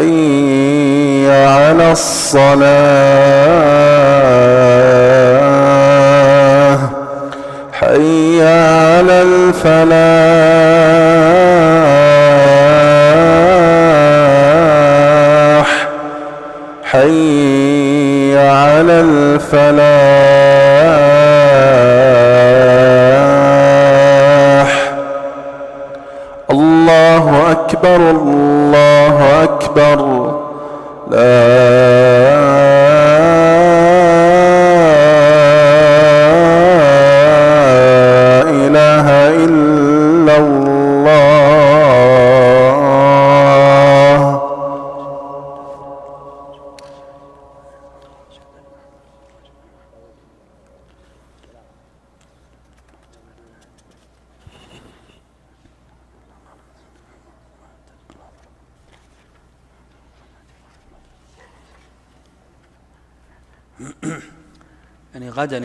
حي على الصلاة.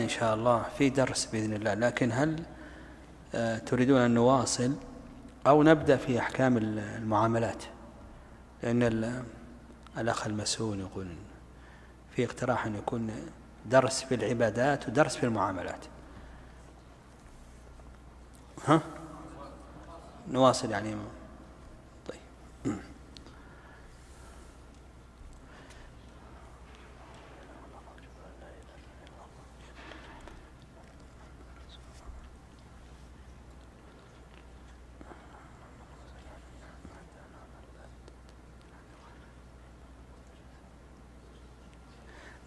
إن شاء الله في درس بإذن الله. لكن هل آه، تريدون أن نواصل أو نبدأ في أحكام ال- المعاملات؟ لأن ال- الأخ المسؤول يقول في اقتراح أن يكون درس في العبادات ودرس في المعاملات. ها؟ نواصل يعني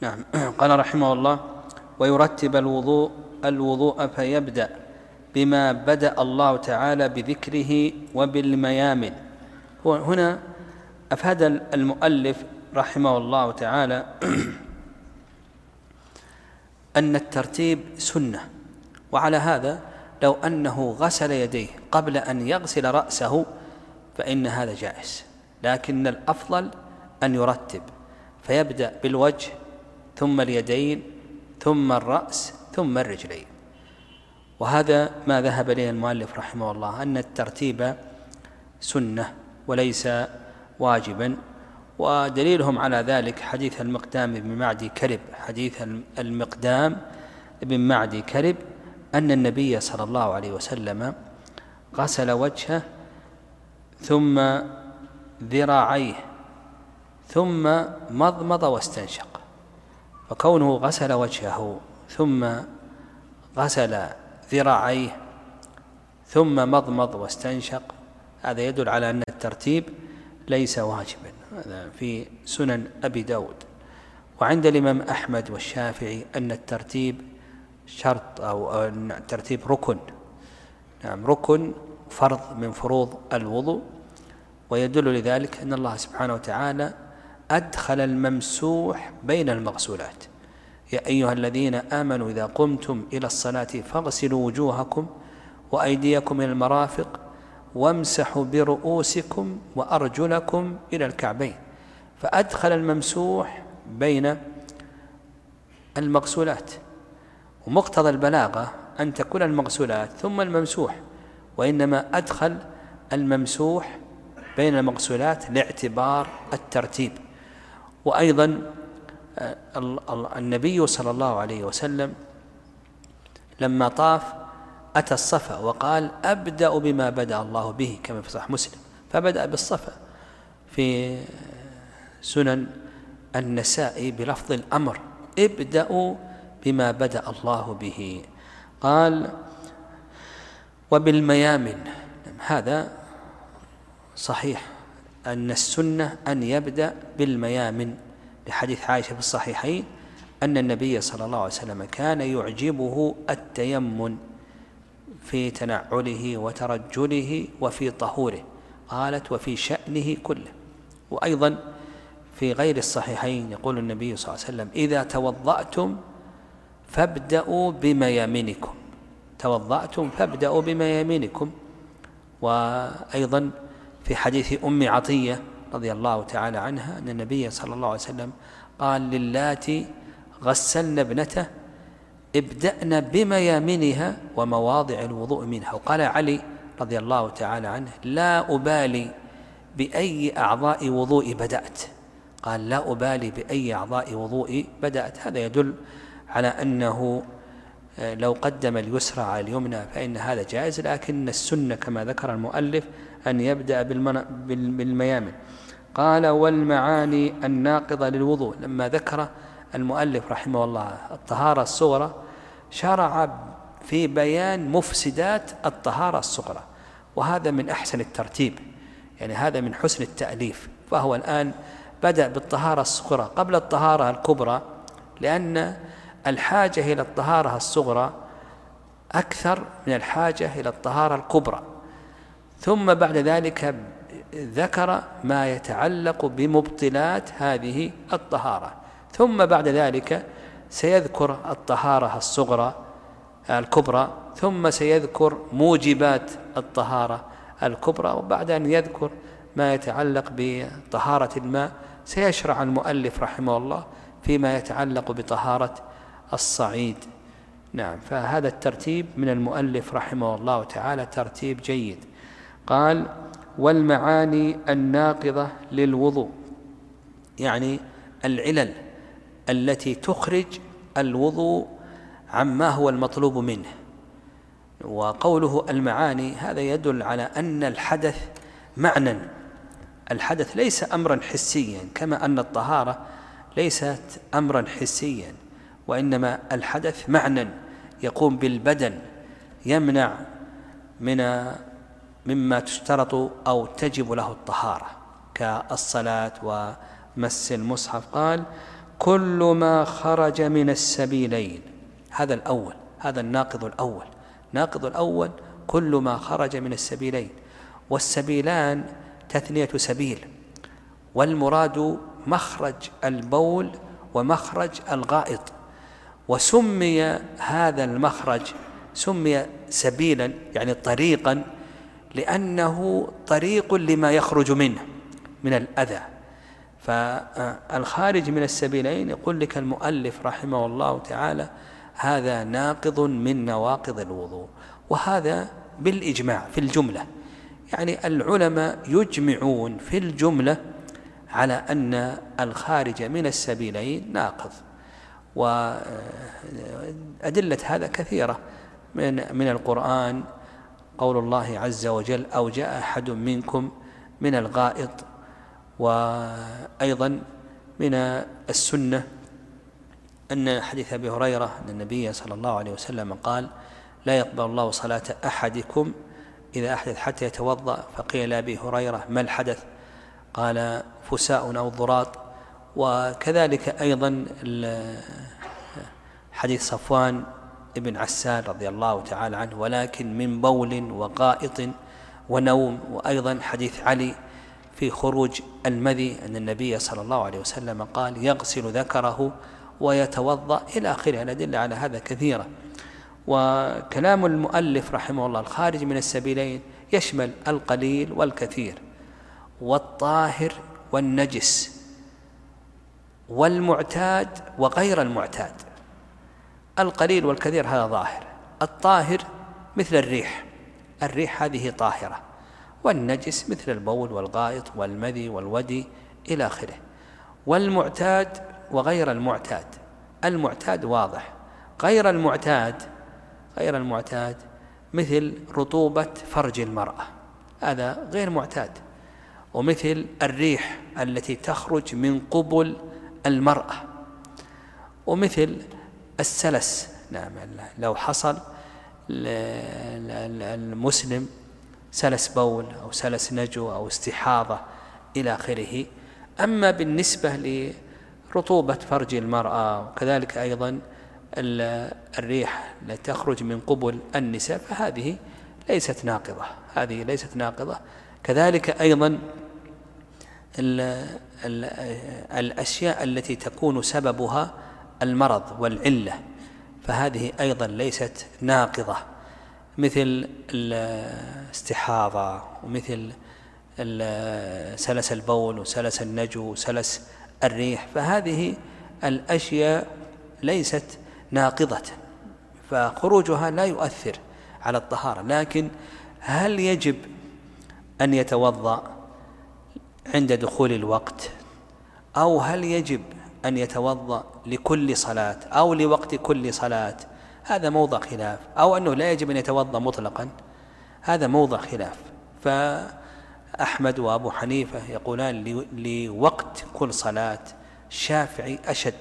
نعم. قال رحمه الله ويرتب الوضوء الوضوء فيبدأ بما بدأ الله تعالى بذكره وبالميامن. هنا أفاد المؤلف رحمه الله تعالى أن الترتيب سنة وعلى هذا لو أنه غسل يديه قبل أن يغسل رأسه فإن هذا جائز لكن الأفضل أن يرتب فيبدأ بالوجه ثم اليدين ثم الرأس ثم الرجلين. وهذا ما ذهب إليه المؤلف رحمه الله أن الترتيب سنة وليس واجبا. ودليلهم على ذلك حديث المقدام بن معدي كرب. حديث المقدام بن معدي كرب أن النبي صلى الله عليه وسلم غسل وجهه ثم ذراعيه ثم مضمض واستنشق. فكونه غسل وجهه ثم غسل ذراعيه ثم مضمض واستنشق هذا يدل على أن الترتيب ليس واجبا هذا في سنن أبي داود. وعند الإمام أحمد والشافعي أن الترتيب شرط أو أن الترتيب ركن. نعم ركن فرض من فروض الوضوء ويدل لذلك أن الله سبحانه وتعالى أدخل الممسوح بين المغسولات. يا أيها الذين آمنوا إذا قمتم إلى الصلاة فاغسلوا وجوهكم وأيديكم إلى المرافق وامسحوا برؤوسكم وأرجلكم إلى الكعبين. فأدخل الممسوح بين المغسولات. ومقتضى البلاغة أن تكون المغسولات ثم الممسوح وإنما أدخل الممسوح بين المغسولات لاعتبار الترتيب. وأيضا آه، ال- ال- النبي صلى الله عليه وسلم لما طاف أتى الصفا وقال أبدأ بما بدأ الله به كما في صحيح مسلم. فبدأ بالصفا في سنن النسائي بلفظ الأمر ابدأوا بما بدأ الله به. قال وبالميامن هذا صحيح. أن السنة أن يبدأ بالميامن. لحديث عائشة في الصحيحين أن النبي صلى الله عليه وسلم كان يعجبه التيمن في تنعله وترجله وفي طهوره قالت وفي شأنه كله. وأيضا في غير الصحيحين يقول النبي صلى الله عليه وسلم إذا توضأتم فابدأوا بميامنكم. توضأتم فابدأوا بميامنكم. وأيضا في حديث أم عطية رضي الله تعالى عنها أن النبي صلى الله عليه وسلم قال للاتي غسلن ابنته ابدأن بميامنها ومواضع الوضوء منها. وقال علي رضي الله تعالى عنه لا أبالي بأي أعضاء وضوء بدأت. قال لا أبالي بأي أعضاء وضوء بدأت. هذا يدل على أنه آه، لو قدم اليسرى على اليمنى فإن هذا جائز لكن السنة كما ذكر المؤلف أن يبدأ بالميامن. قال والمعاني الناقضة للوضوء. لما ذكر المؤلف رحمه الله الطهارة الصغرى شرع في بيان مفسدات الطهارة الصغرى. وهذا من أحسن الترتيب. يعني هذا من حسن التأليف. فهو الآن بدأ بالطهارة الصغرى. قبل الطهارة الكبرى لأن الحاجة إلى الطهارة الصغرى أكثر من الحاجة إلى الطهارة الكبرى. ثم بعد ذلك ذكر ما يتعلق بمبطلات هذه الطهارة. ثم بعد ذلك سيذكر الطهارة الصغرى الكبرى ثم سيذكر موجبات الطهارة الكبرى وبعد أن يذكر ما يتعلق بطهارة الماء سيشرع المؤلف رحمه الله فيما يتعلق بطهارة الصعيد. نعم فهذا الترتيب من المؤلف رحمه الله تعالى ترتيب جيد. قال والمعاني الناقضة للوضوء. يعني العلل التي تخرج الوضوء عما هو المطلوب منه. وقوله المعاني هذا يدل على أن الحدث معنى. الحدث ليس أمرا حسيا كما أن الطهارة ليست أمرا حسيا وإنما الحدث معنى يقوم بالبدن يمنع من مما تشترط أو تجب له الطهارة. كالصلاة ومس المصحف قال كل ما خرج من السبيلين. هذا الأول هذا الناقض الأول. ناقض الأول كل ما خرج من السبيلين. والسبيلان تثنية سبيل. والمراد مخرج البول ومخرج الغائط. وسمي هذا المخرج سمي سبيلا يعني طريقا لأنه طريق لما يخرج منه من الأذى. فالخارج من السبيلين يقول لك المؤلف رحمه الله تعالى هذا ناقض من نواقض الوضوء وهذا بالإجماع في الجملة. يعني العلماء يجمعون في الجملة على أن الخارج من السبيلين ناقض. وأدلة هذا كثيرة من من القرآن قول الله عز وجل أو جاء أحد منكم من الغائط وأيضا من السنة أن حديث أبي هريرة أن النبي صلى الله عليه وسلم قال لا يقبل الله صلاة أحدكم إذا أحدث حتى يتوضأ. فقيل لأبي هريرة ما الحدث؟ قال فساء أو ضراط. وكذلك أيضا حديث صفوان ابن عسال رضي الله تعالى عنه ولكن من بول وغائط ونوم. وأيضا حديث علي في خروج المذي أن النبي صلى الله عليه وسلم قال يغسل ذكره ويتوضأ إلى آخره. الأدلة على هذا كثيرة وكلام المؤلف رحمه الله الخارج من السبيلين يشمل القليل والكثير والطاهر والنجس والمعتاد وغير المعتاد. القليل والكثير هذا ظاهر. الطاهر مثل الريح. الريح هذه طاهرة. والنجس مثل البول والغائط والمذي والودي إلى آخره. والمعتاد وغير المعتاد. المعتاد واضح. غير المعتاد غير المعتاد مثل رطوبة فرج المرأة. هذا غير معتاد. ومثل الريح التي تخرج من قبل المرأة. ومثل السلس. نعم لو حصل المسلم سلس بول أو سلس نجو أو استحاضة إلى آخره. أما بالنسبة لرطوبة فرج المرأة وكذلك أيضا الريح التي تخرج من قبل النساء فهذه ليست ناقضة. هذه ليست ناقضة. كذلك أيضا الأشياء التي تكون سببها المرض والعلة فهذه أيضا ليست ناقضة مثل الاستحاضة ومثل سلس البول وسلس النجو وسلس الريح فهذه الأشياء ليست ناقضة فخروجها لا يؤثر على الطهارة لكن هل يجب أن يتوضأ عند دخول الوقت؟ أو هل يجب أن يتوضأ لكل صلاة أو لوقت كل صلاة. هذا موضع خلاف. أو أنه لا يجب أن يتوضأ مطلقا. هذا موضع خلاف. فأحمد وأبو حنيفة يقولان لوقت كل صلاة الشافعي أشد.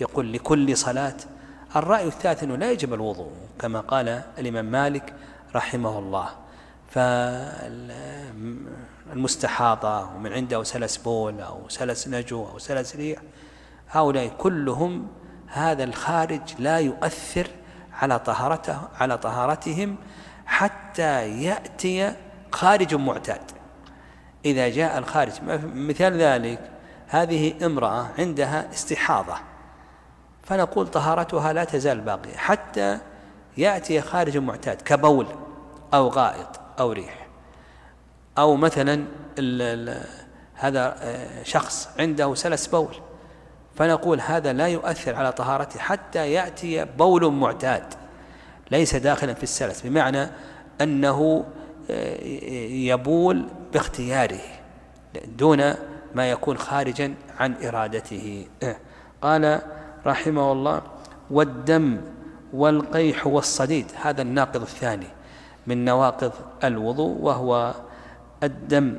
يقول لكل صلاة. الرأي الثالث أنه لا يجب الوضوء كما قال الإمام مالك رحمه الله. فالمستحاضة ومن عنده سلس بول أو سلس نجو أو سلس ريح هؤلاء كلهم هذا الخارج لا يؤثر على طهارته على طهارتهم حتى يأتي خارج معتاد. إذا جاء الخارج مثال ذلك هذه امرأة عندها استحاضة فنقول طهارتها لا تزال باقية حتى يأتي خارج معتاد كبول أو غائط أو ريح. أو مثلا هذا آه، شخص عنده سلس بول. فنقول هذا لا يؤثر على طهارته حتى يأتي بول معتاد ليس داخلا في السلس بمعنى أنه آه، يبول باختياره دون ما يكون خارجا عن إرادته. قال رحمه الله والدم والقيح والصديد هذا الناقض الثاني من نواقض الوضوء وهو الدم.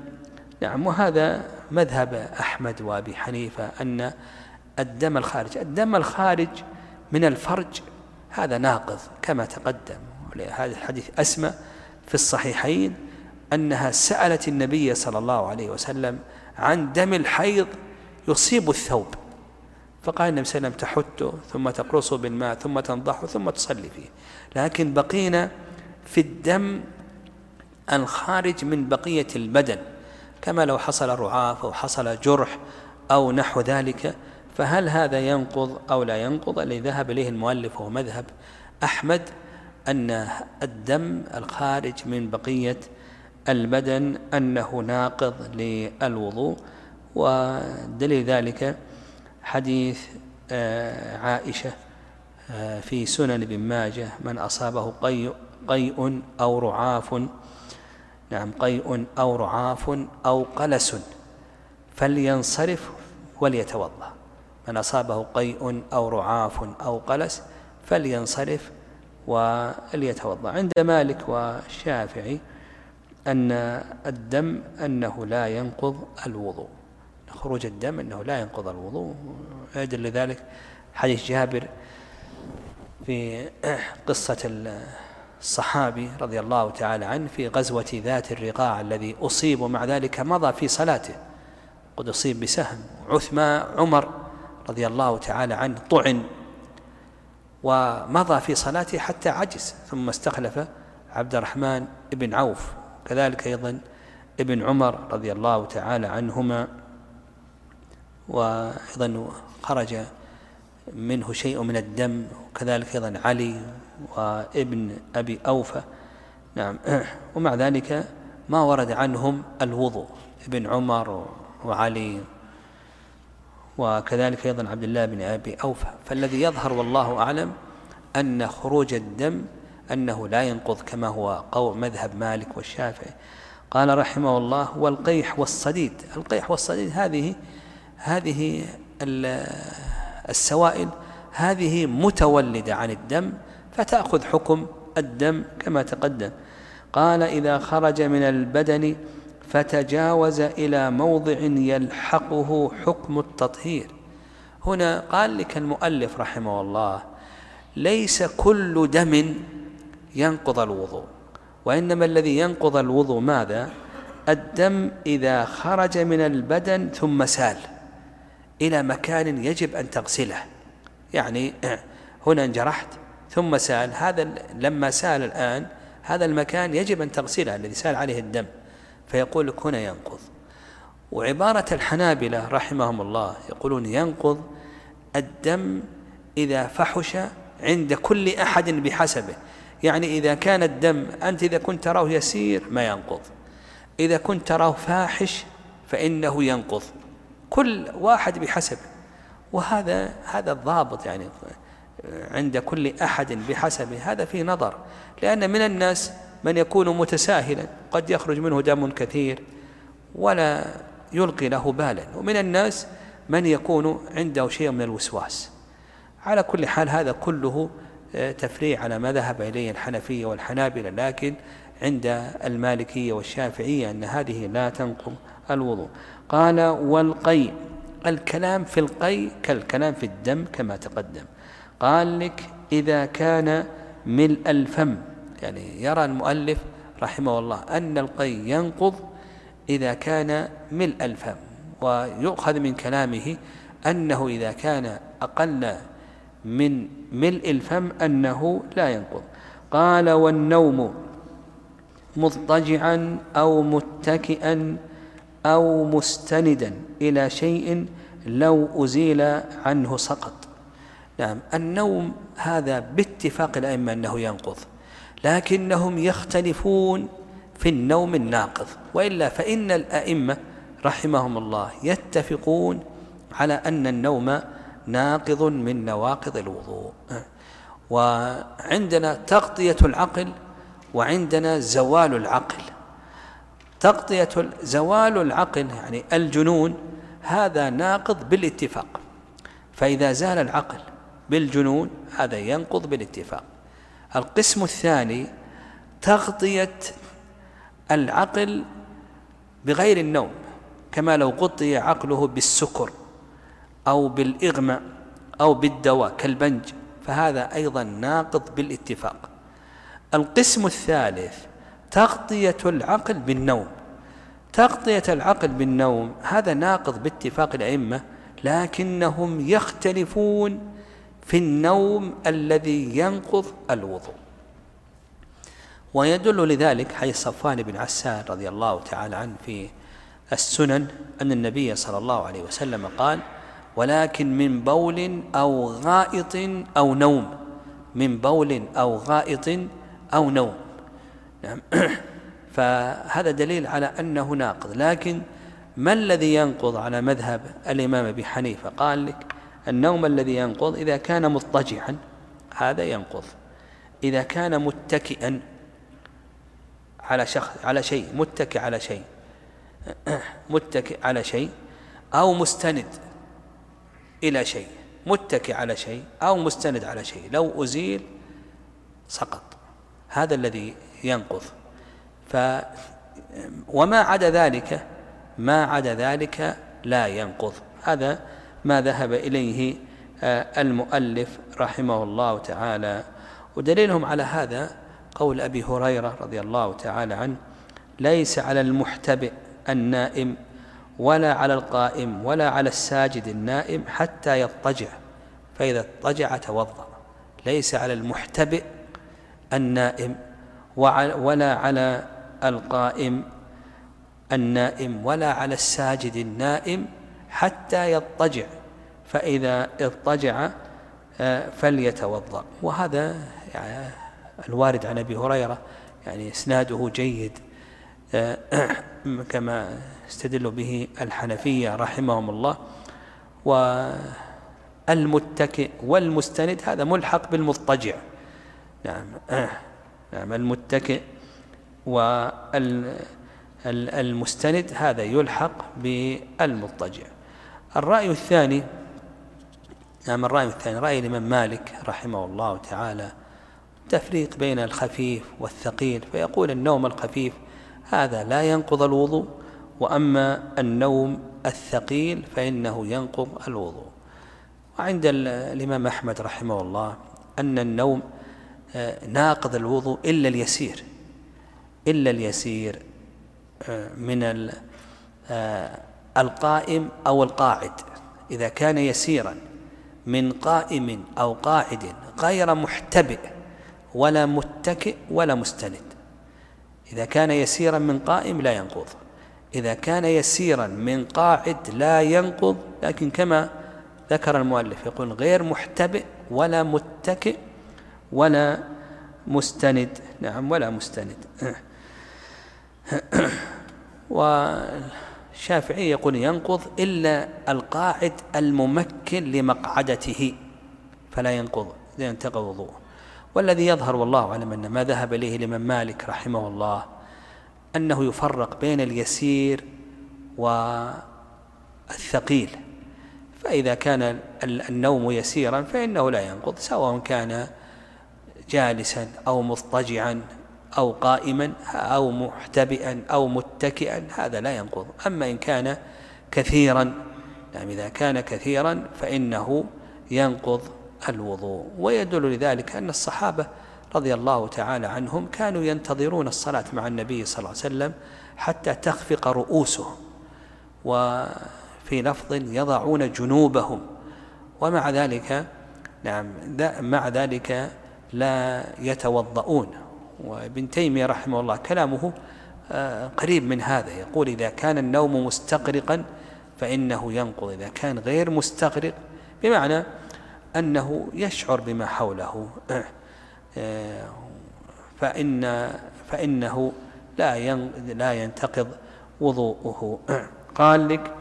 نعم وهذا مذهب أحمد وأبي حنيفة أن الدم الخارج. الدم الخارج من الفرج هذا ناقض كما تقدم. هذا الحديث أسمى في الصحيحين أنها سألت النبي صلى الله عليه وسلم عن دم الحيض يصيب الثوب. فقال النبي صلى الله عليه وسلم تحته ثم تقرصه بالماء ثم تنضحه ثم تصلي فيه. لكن بقينا في الدم الخارج من بقية البدن. كما لو حصل رعاف أو حصل جرح أو نحو ذلك فهل هذا ينقض أو لا ينقض؟ الذي ذهب إليه المؤلف وهو مذهب أحمد أن الدم الخارج من بقية البدن أنه ناقض للوضوء ودليل ذلك حديث آه، عائشة آه، في سنن ابن ماجه من أصابه قيء قيء أو رعاف نعم قيء أو رعاف أو قلس فلينصرف وليتوضأ. من أصابه قيء أو رعاف أو قلس فلينصرف وليتوضأ. عند مالك والشافعي أن الدم أنه لا ينقض الوضوء. خروج الدم أنه لا ينقض الوضوء. يدل لذلك حديث جابر في قصة الصحابي رضي الله تعالى عنه في غزوة ذات الرقاع الذي أصيب ومع ذلك مضى في صلاته. قد أصيب بسهم. عثمان عمر رضي الله تعالى عنه طعن ومضى في صلاته حتى عجز ثم استخلف عبد الرحمن بن عوف كذلك أيضا ابن عمر رضي الله تعالى عنهما وأيضا خرج منه شيء من الدم وكذلك أيضا علي وابن أبي أوفى نعم. ومع ذلك ما ورد عنهم الوضوء ابن عمر وعلي وكذلك أيضا عبد الله بن أبي أوفى. فالذي يظهر والله أعلم أن خروج الدم أنه لا ينقض كما هو قول مذهب مالك والشافعي. قال رحمه الله والقيح والصديد. القيح والصديد هذه هذه السوائل هذه متولدة عن الدم فتأخذ حكم الدم كما تقدم. قال إذا خرج من البدن فتجاوز إلى موضع يلحقه حكم التطهير. هنا قال لك المؤلف رحمه الله ليس كل دم ينقض الوضوء وإنما الذي ينقض الوضوء ماذا؟ الدم إذا خرج من البدن ثم سال إلى مكان يجب أن تغسله. يعني هنا انجرحت ثم سال هذا لما سال الآن هذا المكان يجب أن تغسله الذي سال عليه الدم. فيقول لك هنا ينقض. وعبارة الحنابلة رحمهم الله يقولون ينقض الدم إذا فحش عند كل أحد بحسبه. يعني إذا كان الدم أنت إذا كنت تراه يسير ما ينقض. إذا كنت تراه فاحش فإنه ينقض. كل واحد بحسبه. وهذا هذا الضابط يعني عند كل أحد بحسبه. هذا فيه نظر. لأن من الناس من يكون متساهلا قد يخرج منه دم كثير ولا يلقي له بالا. ومن الناس من يكون عنده شيء من الوسواس. على كل حال هذا كله آه، تفريع على ما ذهب إليه الحنفية والحنابلة لكن عند المالكية والشافعية أن هذه لا تنقض الوضوء. قال والقي الكلام في القي كالكلام في الدم كما تقدم. قال لك إذا كان ملء الفم يعني يرى المؤلف رحمه الله أن القي ينقض إذا كان ملء الفم ويؤخذ من كلامه أنه إذا كان أقل من ملء الفم أنه لا ينقض. قال والنوم مضطجعا أو متكئا أو مستندا إلى شيء لو أزيل عنه سقط. نعم النوم هذا باتفاق الأئمة أنه ينقض. لكنهم يختلفون في النوم الناقض. وإلا فإن الأئمة رحمهم الله يتفقون على أن النوم ناقض من نواقض الوضوء. وعندنا تغطية العقل وعندنا زوال العقل. تغطية زوال العقل يعني الجنون هذا ناقض بالاتفاق. فإذا زال العقل بالجنون هذا ينقض بالاتفاق. القسم الثاني تغطية العقل بغير النوم كما لو غطي عقله بالسكر أو بالإغماء أو بالدواء كالبنج فهذا أيضا ناقض بالاتفاق. القسم الثالث تغطية العقل بالنوم. تغطية العقل بالنوم هذا ناقض باتفاق الأئمة لكنهم يختلفون في النوم الذي ينقض الوضوء. ويدل لذلك حديث صفوان بن عسان رضي الله تعالى عنه في السنن أن النبي صلى الله عليه وسلم قال ولكن من بول أو غائط أو نوم. من بول أو غائط أو نوم. نعم. فهذا دليل على أنه ناقض. لكن ما الذي ينقض على مذهب الإمام أبي حنيفة؟ قال لك النوم الذي ينقض إذا كان مضطجعا هذا ينقض. إذا كان متكئا على شخص على شيء متكئ على شيء متكئ على شيء أو مستند إلى شيء متكئ على شيء أو مستند على شيء لو أزيل سقط. هذا الذي ينقض. ف وما عدا ذلك ما عدا ذلك لا ينقض. هذا ما ذهب إليه آه، المؤلف رحمه الله تعالى. ودليلهم على هذا قول أبي هريرة رضي الله تعالى عنه ليس على المحتبئ النائم ولا على القائم ولا على الساجد النائم حتى يضطجع. فإذا اضطجع توضأ. ليس على المحتبئ النائم ولا على القائم النائم ولا على الساجد النائم حتى يضطجع. فإذا اضطجع آه، فليتوضأ. وهذا يعني الوارد عن أبي هريرة يعني إسناده جيد آه، كما استدل به الحنفية رحمهم الله. والمتكئ والمستند هذا ملحق بالمضطجع. نعم نعم المتكئ والمستند هذا يلحق بالمضطجع. الرأي الثاني نعم الرأي الثاني رأي الإمام مالك رحمه الله تعالى تفريق بين الخفيف والثقيل فيقول النوم الخفيف هذا لا ينقض الوضوء وأما النوم الثقيل فإنه ينقض الوضوء. وعند الإمام أحمد رحمه الله أن النوم آه، ناقض الوضوء إلا اليسير إلا اليسير آه، من آه، القائم أو القاعد إذا كان يسيرا من قائم أو قاعد غير محتبئ ولا متكئ ولا مستند. إذا كان يسيرا من قائم لا ينقض. إذا كان يسيرا من قاعد لا ينقض لكن كما ذكر المؤلف يقول غير محتبئ ولا متكئ ولا مستند. نعم ولا مستند. والشافعي يقول ينقض إلا القاعد الممكن لمقعدته فلا ينقض لا ينتقض وضوءه. والذي يظهر والله أعلم أن ما ذهب إليه الإمام مالك رحمه الله أنه يفرق بين اليسير والثقيل فإذا كان النوم يسيرا فإنه لا ينقض سواء كان جالسا أو مضطجعا. أو قائما أو محتبئا أو متكئا هذا لا ينقض. أما إن كان كثيرا نعم إذا كان كثيرا فإنه ينقض الوضوء. ويدل لذلك أن الصحابة رضي الله تعالى عنهم كانوا ينتظرون الصلاة مع النبي صلى الله عليه وسلم حتى تخفق رؤوسهم وفي لفظ يضعون جنوبهم. ومع ذلك نعم مع ذلك لا يتوضؤون. وابن تيمية رحمه الله كلامه آه، قريب من هذا يقول إذا كان النوم مستغرقا فإنه ينقض إذا كان غير مستغرق بمعنى أنه يشعر بما حوله آه، فإن فإنه لا لا ينتقض وضوءه. قال لك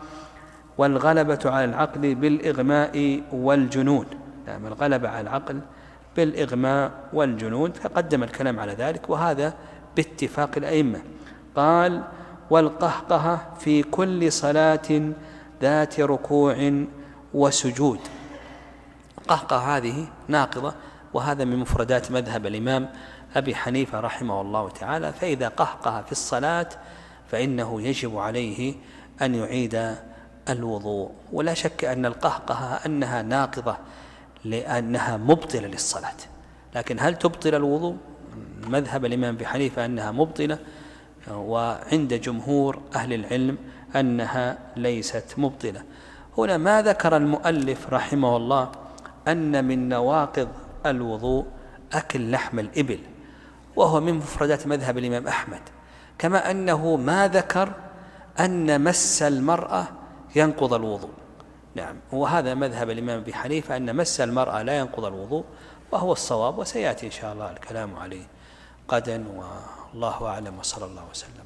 والغلبة على العقل بالإغماء والجنون. نعم الغلبة على العقل بالإغماء والجنون تقدم الكلام على ذلك وهذا باتفاق الأئمة. قال والقهقهة في كل صلاة ذات ركوع وسجود. قهقه هذه ناقضة وهذا من مفردات مذهب الإمام أبي حنيفة رحمه الله تعالى فإذا قهقه في الصلاة فإنه يجب عليه أن يعيد الوضوء. ولا شك أن القهقه أنها ناقضة لأنها مبطلة للصلاة. لكن هل تبطل الوضوء؟ مذهب الإمام أبي حنيفة أنها مبطلة وعند جمهور أهل العلم أنها ليست مبطلة. هنا ما ذكر المؤلف رحمه الله أن من نواقض الوضوء أكل لحم الإبل وهو من مفردات مذهب الإمام أحمد. كما أنه ما ذكر أن مس المرأة ينقض الوضوء. نعم. وهذا مذهب الإمام أبي حنيفة أن مس المرأة لا ينقض الوضوء وهو الصواب وسيأتي إن شاء الله الكلام عليه غدا والله أعلم وصلى الله وسلم.